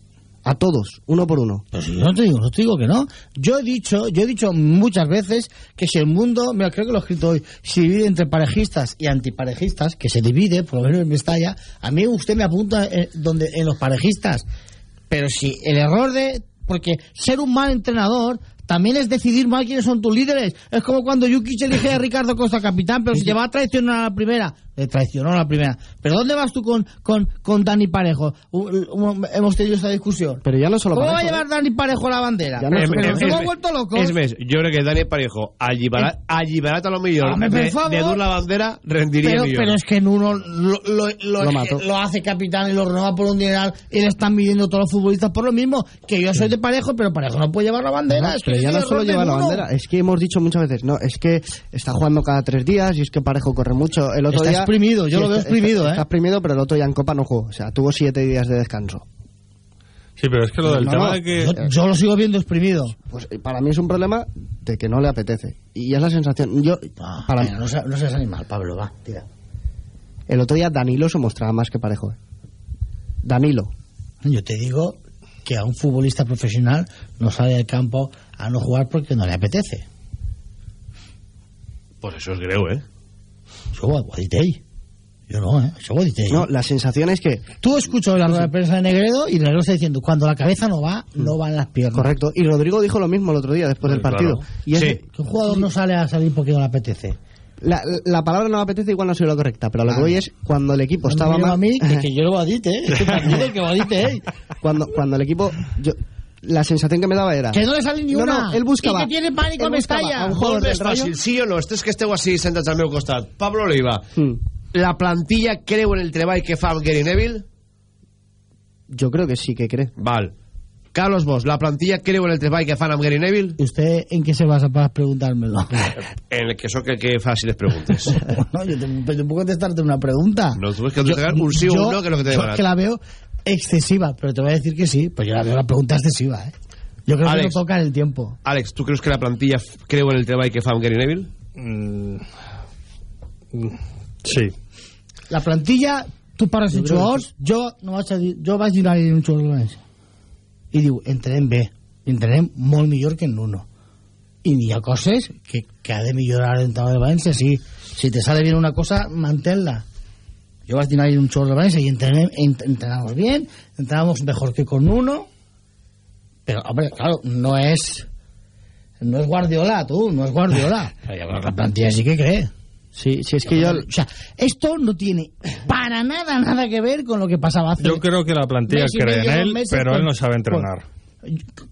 A todos, uno por uno. Pues yo no te digo, no te digo que no. Yo he dicho, yo he dicho muchas veces que si el mundo, mira, creo que lo he escrito hoy, se divide entre parejistas y antiparejistas, que se divide, por lo menos en Mestalla, a mí usted me apunta en, donde, en los parejistas. Pero si el error de... Porque ser un mal entrenador también es decidir mal quiénes son tus líderes. Es como cuando Jukic elige a Ricardo Costa capitán, pero si te va a traicionar a la primera, le traicionó la primera. ¿Pero dónde vas tú con, con, con Dani Parejo? U- u- hemos tenido esta discusión. Pero ya no solo ¿Cómo va a llevar Dani Parejo la bandera? Ya no nos Eh, hemos eh, vuelto locos. És més, jo crec que Dani Parejo, alliberat, alliberat a lo millor Home, per de, favor. de dur la bandera, rendiria pero, es que en uno lo, lo, lo- Lo lo hace capitán y lo renueva por un dineral y le están midiendo todos los futbolistas por lo mismo. Que yo soy de Parejo, pero Parejo no puede llevar la bandera. No, es que pero ya es no solo lleva la bandera, es que hemos dicho muchas veces, no, es que está jugando cada tres días y es que Parejo corre mucho. El otro día, exprimido, yo lo veo exprimido, está, ¿eh? Está exprimido, pero el otro día en Copa no jugó, o sea, tuvo siete días de descanso. Sí, pero es que lo del No, tema no, de que... Yo, yo lo sigo viendo exprimido. Pues eh, para mí es un problema de que no le apetece. Y es la sensación, yo, para Venga, no, seas, no seas animal, Pablo, va, tira. el otro día Danilo se mostraba más que Parejo. eh. Danilo. Yo te digo que a un futbolista profesional no sale del campo a no jugar porque no le apetece. Pues això és greu, eh? Això ho, ho ha dit ell. Jo no, ¿eh? Això ho ha dit ell. No, la sensación es que... Tú escuchas la rueda de prensa de Negredo y Negredo está diciendo, cuando la cabeza no va, no van las piernas. Correcto. Y Rodrigo dijo lo mismo el otro día después del partido. Y es Que un jugador no sale a salir porque no le apetece. la, la palabra no me apetece igual no soy la correcta, pero lo que voy es cuando el equipo No estaba mal... a mí, que, que yo lo he dit, ¿eh? Este partido el que dit ell. cuando, cuando el equipo... Yo, la sensación que me daba era... Que no le sale ni No, una. no, él buscaba... Y que tiene pánico a Mestalla. a un jugador del Rayo... fàcil, sí o no? Estes que esteu així sentats al meu costat. Pablo Oliva, Hmm. la plantilla creu en el treball que fa amb Gary Neville? Yo creo que sí que cree. Val. Carlos Bosch, la plantilla creu en el treball que fan amb Gary Neville? ¿Y usted en qué se basa para preguntármelo? En el que el que fa les preguntes. no, yo, te, pero yo puedo contestarte una pregunta. No, tú ves que contestar un sí o un no, que es lo que te yo demanat. que la veo excesiva, pero te voy a decir que sí, pues yo la veo la pregunta excesiva, ¿eh? Yo creo Alex. que no toca en el tiempo. Àlex, tu creus que la plantilla creu en el treball que fa amb Gary Neville? Mm, mm, sí. La plantilla, tu parles Jo amb crec que jugadors, jo, no vaig a dir, jo vaig en un jugador de València. I diu, entrenem bé, entrenem molt millor que en Nuno. I hi ha coses que, que ha de millorar l'entrenador de València, sí. Si te sale bien una cosa, manténla. Yo vas a tener un jugador de Valencia y entrenamos bien, entrenamos mejor que con uno, pero, hombre, claro, no es no es Guardiola, tú, no es Guardiola. Pero la plantilla sí que cree. Sí, sí, es que yo... O sea, esto no tiene para nada, nada que ver con lo que pasaba hace... Yo creo que la plantilla cree en él, pero con- él no sabe entrenar.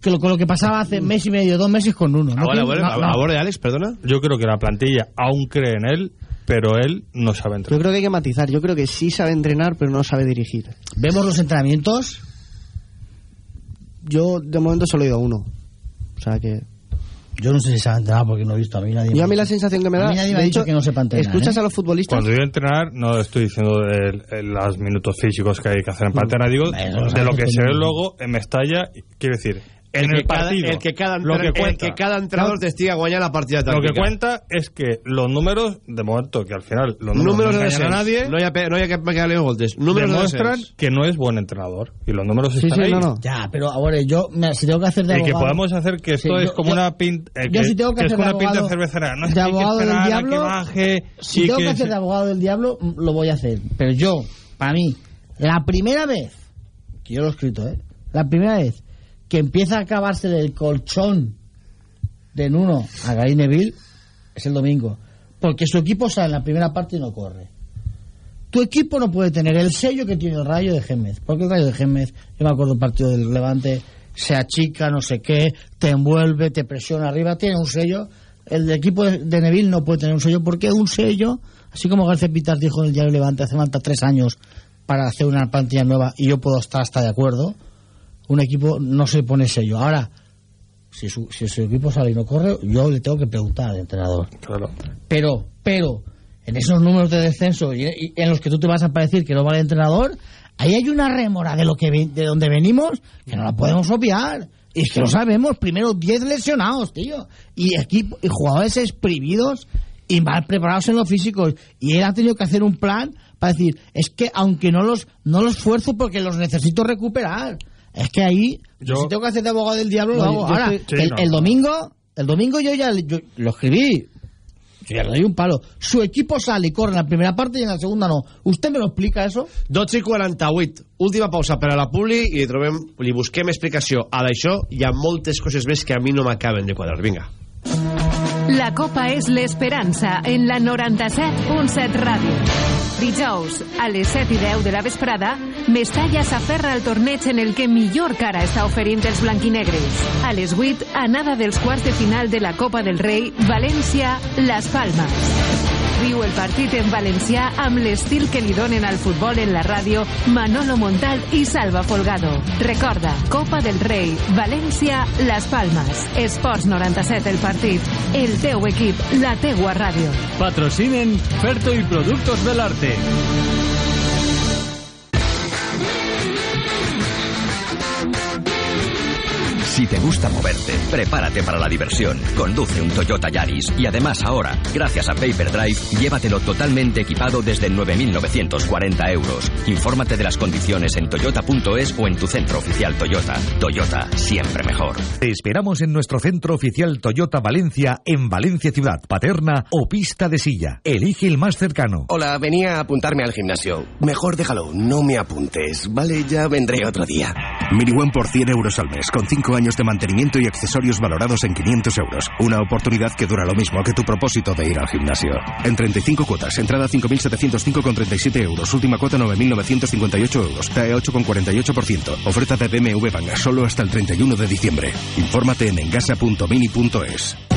que lo, con lo que pasaba hace mes y medio, dos meses con uno. No Ahora, tiene- bueno, no, no. ahora, Alex, perdona. Yo creo que la plantilla aún cree en él, pero él no sabe Yo entrenar. creo que hay que matizar. Yo creo que sí sabe entrenar, pero no sabe dirigir. Vemos los entrenamientos. Yo de momento solo he ido a uno. O sea que... Yo no sé si sabe entrenar porque no he visto a mí nadie. Yo a mí la sensación que me A da... mí nadie me ha dicho que no sepa entrenar, Escuchas ¿eh? a los futbolistas... Cuando digo entrenar, no estoy diciendo de, de los minutos físicos que hay que hacer en pantera, digo Eso lo de lo que que se ve luego en Mestalla, quiero decir, en que el cada- partido. el que cada lo que entre- el cuenta. que cada entrenador te estiga guanyar la partida Lo que táctica. cuenta es que los números, de momento, que al final los números, Números no de a nadie, No hi ha, pe- no hi ha que, que darle voltes. Números de demuestran que no es buen entrenador. Y los números están ahí. Ya, pero ahora yo, mira, si tengo que hacer de Y que abogado... podemos hacer que esto Sí, es yo- como yo- una pinta. eh, yo si tengo que es hacer como de una pinta abogado- cervecera. No, es de que hay que abogado del que diablo, baje. Si tengo que, que hacer de abogado del diablo, lo voy a hacer. Pero yo, para mí, la primera vez, que yo lo he escrito, ¿eh? La primera vez que empieza a acabarse el colchón de Nuno a Gary Neville es el domingo. Porque su equipo sale en la primera parte y no corre. Tu equipo no puede tener el sello que tiene el Rayo de Gémez. Porque el Rayo de Gémez, yo me acuerdo del partido del Levante, se achica, no sé qué, te envuelve, te presiona arriba, tiene un sello. El equipo de de Neville no puede tener un sello porque un sello, así como García Pitar dijo en el diario Levante hace falta tres años para hacer una plantilla nueva y yo puedo estar hasta de acuerdo, un equipo no se pone sello. Ahora, si su, si su equipo sale y no corre, yo le tengo que preguntar al entrenador. Claro. Pero, pero, en esos números de descenso y, y en los que tú te vas a parecer que no vale el entrenador, ahí hay una rémora de lo que de donde venimos que no la podemos obviar. Y es que lo sabemos, primero 10 lesionados, tío. Y equipo, y jugadores exprimidos y mal preparados en los físicos. Y él ha tenido que hacer un plan para decir, es que aunque no los, no los esfuerzo porque los necesito recuperar. Es que ahí, Yo- si tengo que hacer de abogado del diablo, lo No, hago. yo Ahora, estoy- Sí, el, no. el domingo, el domingo yo ya yo lo escribí. Yo ya le doy un palo. Su equipo sale y corre en la primera parte y en la segunda no. ¿Usted me lo explica eso? 12 i 48. Última pausa per a la Publi i li, trobem, li busquem explicació a d'això. Hi ha moltes coses més que a mi no m'acaben de quadrar. Vinga. La Copa és l'esperança en la 97.7 Ràdio. Dijous, a les 7 i 10 de la vesprada, Mestalla s'aferra al torneig en el que millor cara està oferint els blanquinegres. A les 8, anada dels quarts de final de la Copa del Rei, València-Las Palmas. Viu el partit en valencià amb l'estil que li donen al futbol en la ràdio Manolo Montal i Salva Folgado. Recorda, Copa del Rei, València, Las Palmas. Esports 97 el partit. El teu equip, la teua ràdio. Patrocinen Ferto y Productos del Arte. Si te gusta moverte, prepárate para la diversión. Conduce un Toyota Yaris y además ahora, gracias a Paper Drive, llévatelo totalmente equipado desde 9.940 euros. Infórmate de las condiciones en toyota.es o en tu centro oficial Toyota. Toyota, siempre mejor. Te esperamos en nuestro centro oficial Toyota Valencia en Valencia Ciudad, Paterna o Pista de Silla. Elige el más cercano. Hola, venía a apuntarme al gimnasio. Mejor déjalo, no me apuntes. Vale, ya vendré otro día. Miniwan por 100 euros al mes, con 5 años de mantenimiento y accesorios valorados en 500 euros. Una oportunidad que dura lo mismo que tu propósito de ir al gimnasio. En 35 cuotas, entrada 5.705,37 euros, última cuota 9.958 euros, TAE 8,48%. Oferta de BMW Bank solo hasta el 31 de diciembre. Infórmate en engasa.mini.es.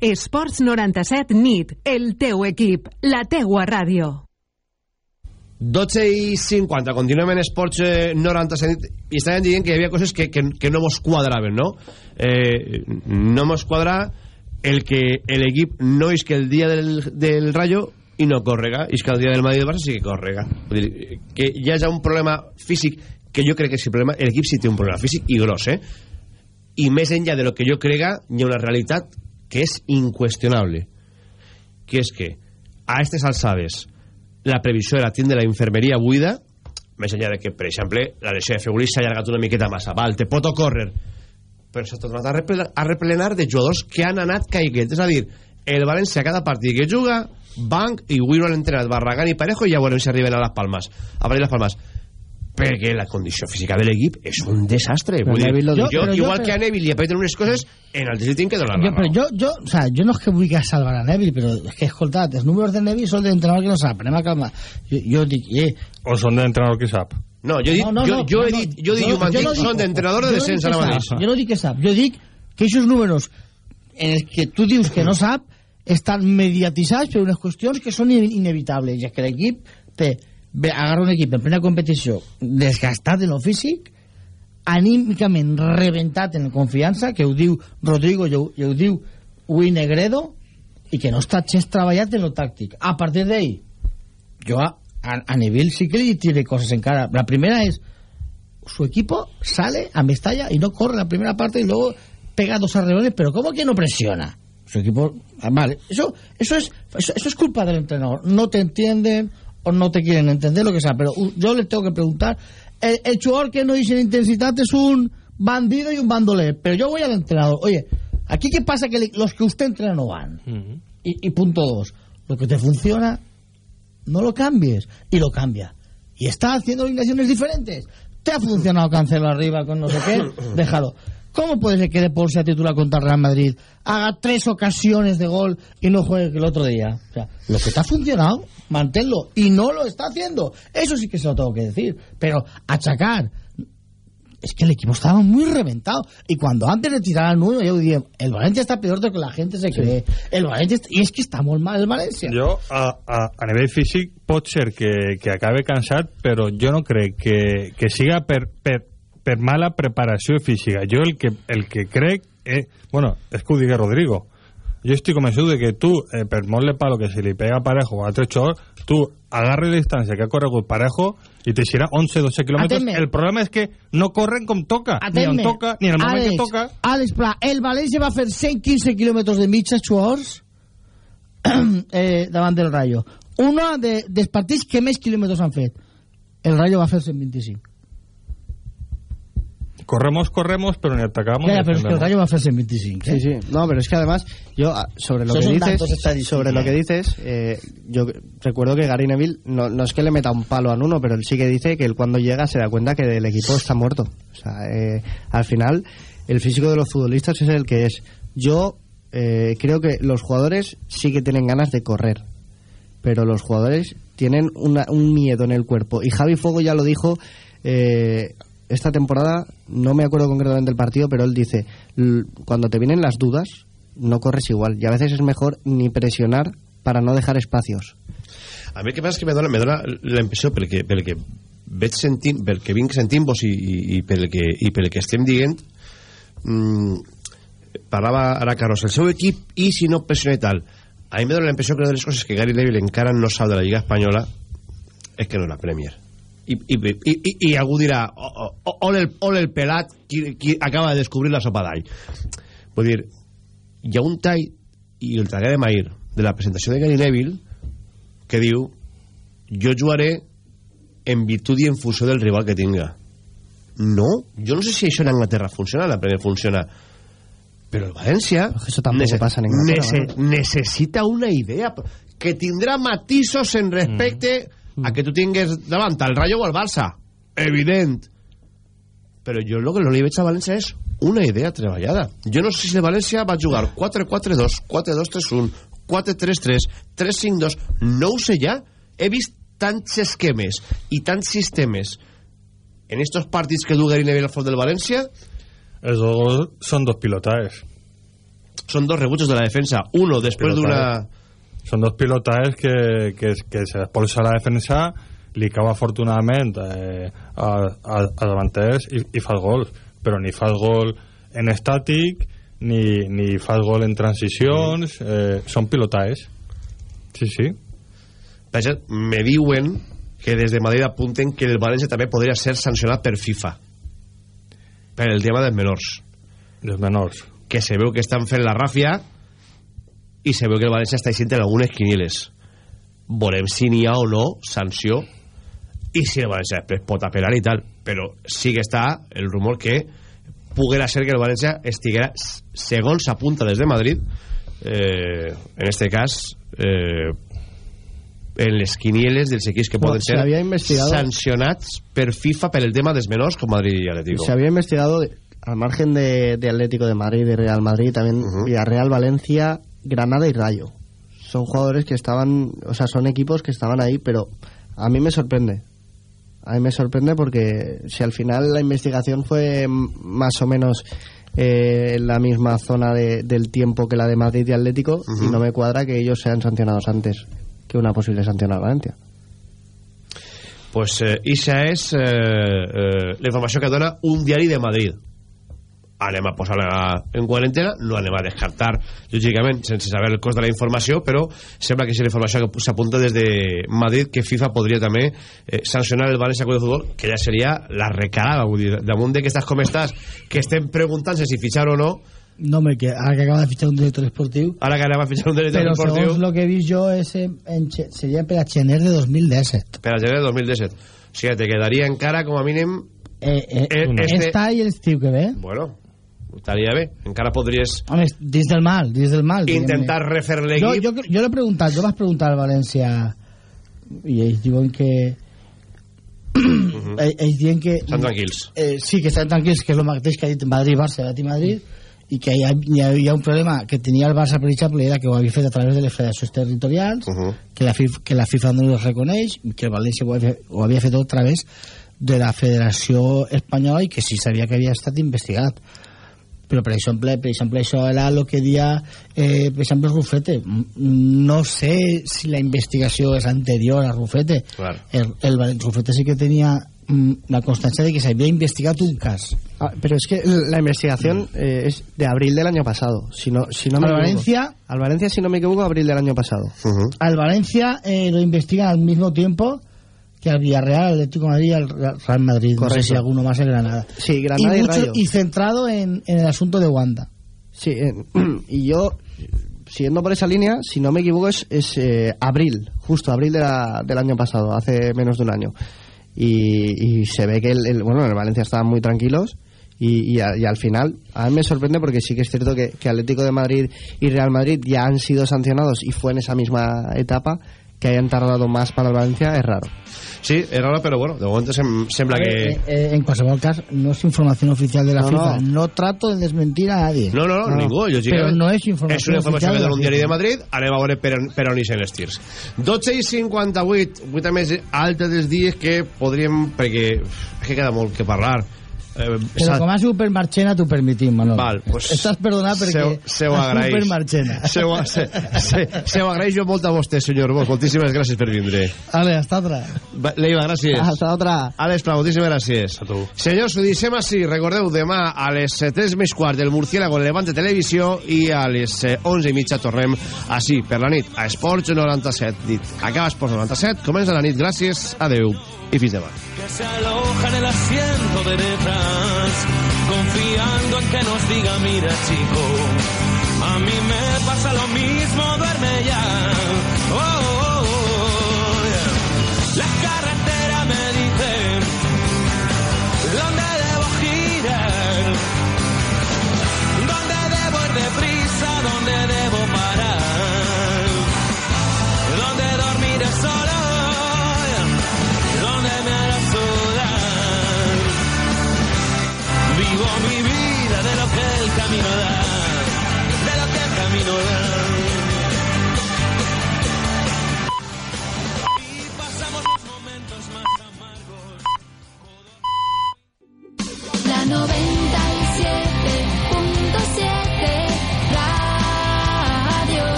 Esports 97 NIT, el teu equip, la teua ràdio. 12 i 50, continuem en Esports eh, 97 i estaven dient que hi havia coses que, que, que no mos quadraven, no? Eh, no mos quadra el que l'equip no és que el dia del, del Rayo i no córrega, és que el dia del Madrid del Barça sí que córrega. Vull dir, que hi ha un problema físic que jo crec que problema, l'equip sí té un problema físic i gros, eh? I més enllà de lo que jo crega, hi ha una realitat que és inqüestionable, que és que a aquestes alçades la previsió era tindre la infermeria buida, més enllà de que, per exemple, la lesió de Fegulí s'ha allargat una miqueta massa. Val, te pot ocórrer, però s'ha tornat a a replenar de jugadors que han anat caiguent. És a dir, el València cada partit que juga, banc, i avui no han entrenat Barragán i Parejo i ja veurem si arriben a les Palmes. A venir les Palmes perquè la condició física de l'equip és un desastre. Però Vull dir, jo. Però jo- igual però- que a Neville li apreten unes coses, en altres li tinc que donar Yo, la raó. yo, yo, o sea, yo no es que a salvar a Neville, pero es que, escoltat, els números de Neville són d'entrenador que no sap, anem a calmar. Jo, jo dic, eh... O són d'entrenador que sap? No, jo, he dit, jo, jo he dit, jo dit, jo mantinc, no dic- són d'entrenador de jo no descens dic ara mateix. Jo no dic que sap, jo dic que aquests números en els que tu dius que no sap estan mediatitzats per unes qüestions que són in- inevitables, ja que l'equip té, agarra un equip en plena competició desgastat en lo físic anímicament rebentat en confiança, que ho diu Rodrigo i ho, i ho diu Ui Negredo, i que no està gens treballat en lo tàctic. A partir d'ahí, jo a, a, a Neville sí que li tiré coses encara. La primera es, su equipo sale a Mestalla y no corre la primera parte y luego pega dos arreones, pero ¿cómo que no presiona? Su equipo, ah, vale, eso, eso, es, eso, eso es culpa del entrenador. No te entienden o no te quieren entender, lo que sea, pero uh, yo les tengo que preguntar, el, el jugador que no dice intensidad es un bandido y un bandoler, pero yo voy al entrenador, oye, aquí qué pasa que le- los que usted entrena no van. Y, y punto dos, lo que te funciona, no lo cambies. Y lo cambia. Y está haciendo alineaciones diferentes. Te ha funcionado Cancelo arriba con no sé qué, déjalo. ¿Cómo puede ser que De Paul sea titular contra el Real Madrid, haga tres ocasiones de gol y no juegue el otro día? O sea, lo que te ha funcionado, manténlo. Y no lo está haciendo. Eso sí que se lo tengo que decir. Pero achacar es que el equipo estaba muy reventado. Y cuando antes de tirar al nudo, yo dije, el Valencia está peor de lo que la gente se cree. El Valencia está- y es que está muy mal el Valencia. Jo, a, a, a nivell físic, pot ser que, que acabe cansat, però jo no crec que, que siga per, per, per mala preparació física. Jo el que, el que crec... Eh, bueno, és que ho digui Rodrigo. Jo estic convençut de que tu, eh, per molt de palo que se li pega a Parejo a altre xor, tu agarres la distància que ha corregut Parejo i t'eixirà 11-12 quilòmetres. El problema és que no corren com toca, ni on toca, ni en el moment Àlex, que toca. Àlex Pla, el València va fer 115 quilòmetres de mitja jugadors eh, davant del Rayo. Una de, dels partits que més quilòmetres han fet. El Rayo va fer 125. Corremos, corremos, pero ni atacamos. Ya, ya, ni pero es que el. Rayo va a hacer 25. Sí, sí. No, pero es que además, yo, ah, sobre lo que dices, sobre lo que dices, eh, yo recuerdo que Gary Neville, no, no es que le meta un palo a Nuno, pero él sí que dice que él cuando llega se da cuenta que el equipo está muerto. O sea, eh, al final, el físico de los futbolistas es el que es. Yo eh, creo que los jugadores sí que tienen ganas de correr, pero los jugadores tienen una- un miedo en el cuerpo. Y Javi Fuego ya lo dijo eh, esta temporada, no me acuerdo concretamente del partido, pero él dice, "L- cuando te vienen las dudas, no corres igual. Y a veces es mejor ni presionar para no dejar espacios. A mi el que passa és que me dona, me dona la impressió pel que, pel que veig sentint, pel que vinc sentint-vos i, i, que, i pel que estem dient mm, parlava ara Carlos, el seu equip i si no pressiona i tal a mi me dona la impressió que una de les coses que Gary Neville encara no sap de la Lliga Espanyola és que no és la Premier i, i, i, i, algú dirà o, o, on, el, on el pelat qui, qui acaba de descobrir la sopa d'all. Vull dir hi ha un tall i el tragué de Mair de la presentació de Gary Neville que diu jo jugaré en virtut i en funció del rival que tinga. No, jo no sé si això en Anglaterra funciona, la Premier funciona Però el València Eso tampoco pasa en nece- necessita una idea que tindrà matisos en respecte a que tu tingues davant al Rayo o al Barça. Evident. Però jo el que no li veig a València és una idea treballada. Jo no sé si el València va jugar 4-4-2, 4-2-3-1, 4-3-3, 3-5-2, no ho sé ja. He vist tants esquemes i tants sistemes en estos partits que du Gary Neville al fons del València Els dos son dos pilotajes. Son dos rebutsos de la defensa. Uno después de Son dos pilotajes que, que, que se expulsa la defensa, li cau afortunadament eh, a, a, a davanters i, i fa el gol. Però ni fa gol en estàtic, ni, ni fa gol en transicions, eh, són pilotajes. Sí, sí. Vaja, me diuen que des de Madrid apunten que el València també podria ser sancionat per FIFA per el tema dels menors dels menors que se veu que estan fent la ràfia i se veu que el València està eixint en algunes quinieles. Veurem si n'hi ha o no sanció i si el València després pot apel·lar i tal però sí que està el rumor que poguera ser que el València estiguera segons apunta des de Madrid eh, en este cas eh, en les quinieles dels equips que No, poden se ser investigado- sancionats per FIFA per el tema dels menors com Madrid i Atlético. Se había investigado al margen de, de Atlético de Madrid, de Real Madrid, también Villarreal, Valencia, Granada y Rayo. Son jugadores que estaban, o sea, son equipos que estaban ahí, pero a mí me sorprende. A mí me sorprende porque si al final la investigación fue más o menos eh, en la misma zona de- del tiempo que la de Madrid y Atlético, y no me cuadra que ellos sean sancionados antes que una posible sanción a Valencia. pues eh, ixa és eh, eh, la informació que dona un diari de Madrid anem a posar-la en quarantena no anem a descartar, lògicament sense saber el cost de la informació, però sembla que és la informació que s'apunta des de Madrid que FIFA podria també eh, sancionar el València Club de Futbol, que ja seria la recarada, vull dir, damunt de que estàs com estàs que estem preguntant-se si fitxar o no No, me que ahora que acaba de fichar un director esportivo. ara que anem a fitxar un director Pero esportiu según lo que vi yo, ese en Che- sería per a Chener de 2017. per a gener del 2017 o sigui, te quedaria encara com a mínim Eh, eh, Eh, este- Esta y el estiu que ve. bueno, estaria bé. Encara podries Home, dins del mal, dins del mal. intentar refer Jo, l'equip. jo, jo l'he preguntat, jo vaig preguntar al València i ells diuen que ells, ells diuen que estan tranquils. eh, sí, que estan tranquils, que és el mateix que ha dit Madrid, Barça, Madrid, Madrid i que hi ha, hi, ha, hi ha un problema que tenia el Barça per exemple era que ho havia fet a través de les federacions territorials que, la FIFA, que la FIFA no ho reconeix i que el València ho havia, ho havia fet a través de la Federació Espanyola i que sí sabia que havia estat investigat però per exemple, per exemple això era el que dia eh, per exemple Rufete Mm, no sé si la investigació és anterior a Rufete Claro. el, el Rufete sí que tenia mm, la constància de que s'havia investigat un cas Ah, pero es que la investigación eh, es de abril del año pasado. Si no, si no me Al equivoco. Valencia- Al Valencia, si no me equivoco, abril del año pasado. al Valencia eh, lo investigan al mismo tiempo que al Villarreal, al Atlético de Madrid y al Real Madrid no sé si alguno más en Granada Sí, Granada y, mucho- Rayo. y centrado en, en el asunto de Wanda Sí, eh, y yo, siguiendo por esa línea, si no me equivoco, es, es, eh, abril, justo abril de la- del año pasado, hace menos de un año. Y, y se ve que el, el- bueno, en el Valencia estaban muy tranquilos. Y, y, a- y al final, a mí me sorprende porque sí que es cierto que, que Atlético de Madrid y Real Madrid ya han sido sancionados y fue en esa misma etapa que hayan tardado más para el Valencia, es raro. Sí, és raro, però bueno, de moment sem sembla A ver, que... eh, eh, en qualsevol cas no és informació oficial de la No, FIFA no. no. trato de desmentir a nadie No, no, no, ningú, però lògicament. no és informació, És una informació oficial que de dona la un diari de. Madrid, anem a veure per, per on ixen els tirs. 12 i 58, avui també és alta dels dies que podríem... perquè és que queda molt que parlar. Eh, Però com a Super Marchena t'ho permitim, Manol. Val, pues, Estàs perdonat perquè se, se ho a agraeix. Super Marchena. Se se, se, se ho agraeix jo molt a vostè, senyor Bosch. Moltíssimes gràcies per vindre. Vale, hasta otra. Va- Leiva, gràcies. Hasta otra. Àlex Pla, moltíssimes gràcies. A tu. Senyors, ho deixem així. Recordeu, demà a les 3 més quart del Murciélago en Levante Televisió i a les eh, 11 i mitja tornem així, per la nit, a Esports 97. Dit. Acaba Esports 97, comença la nit. Gràcies, adeu fins demà. que se aloja en el asiento de detrás, confiando en que nos diga, mira chico, a mí me pasa lo mismo, duerme ya. Oh, oh, oh, yeah. La carretera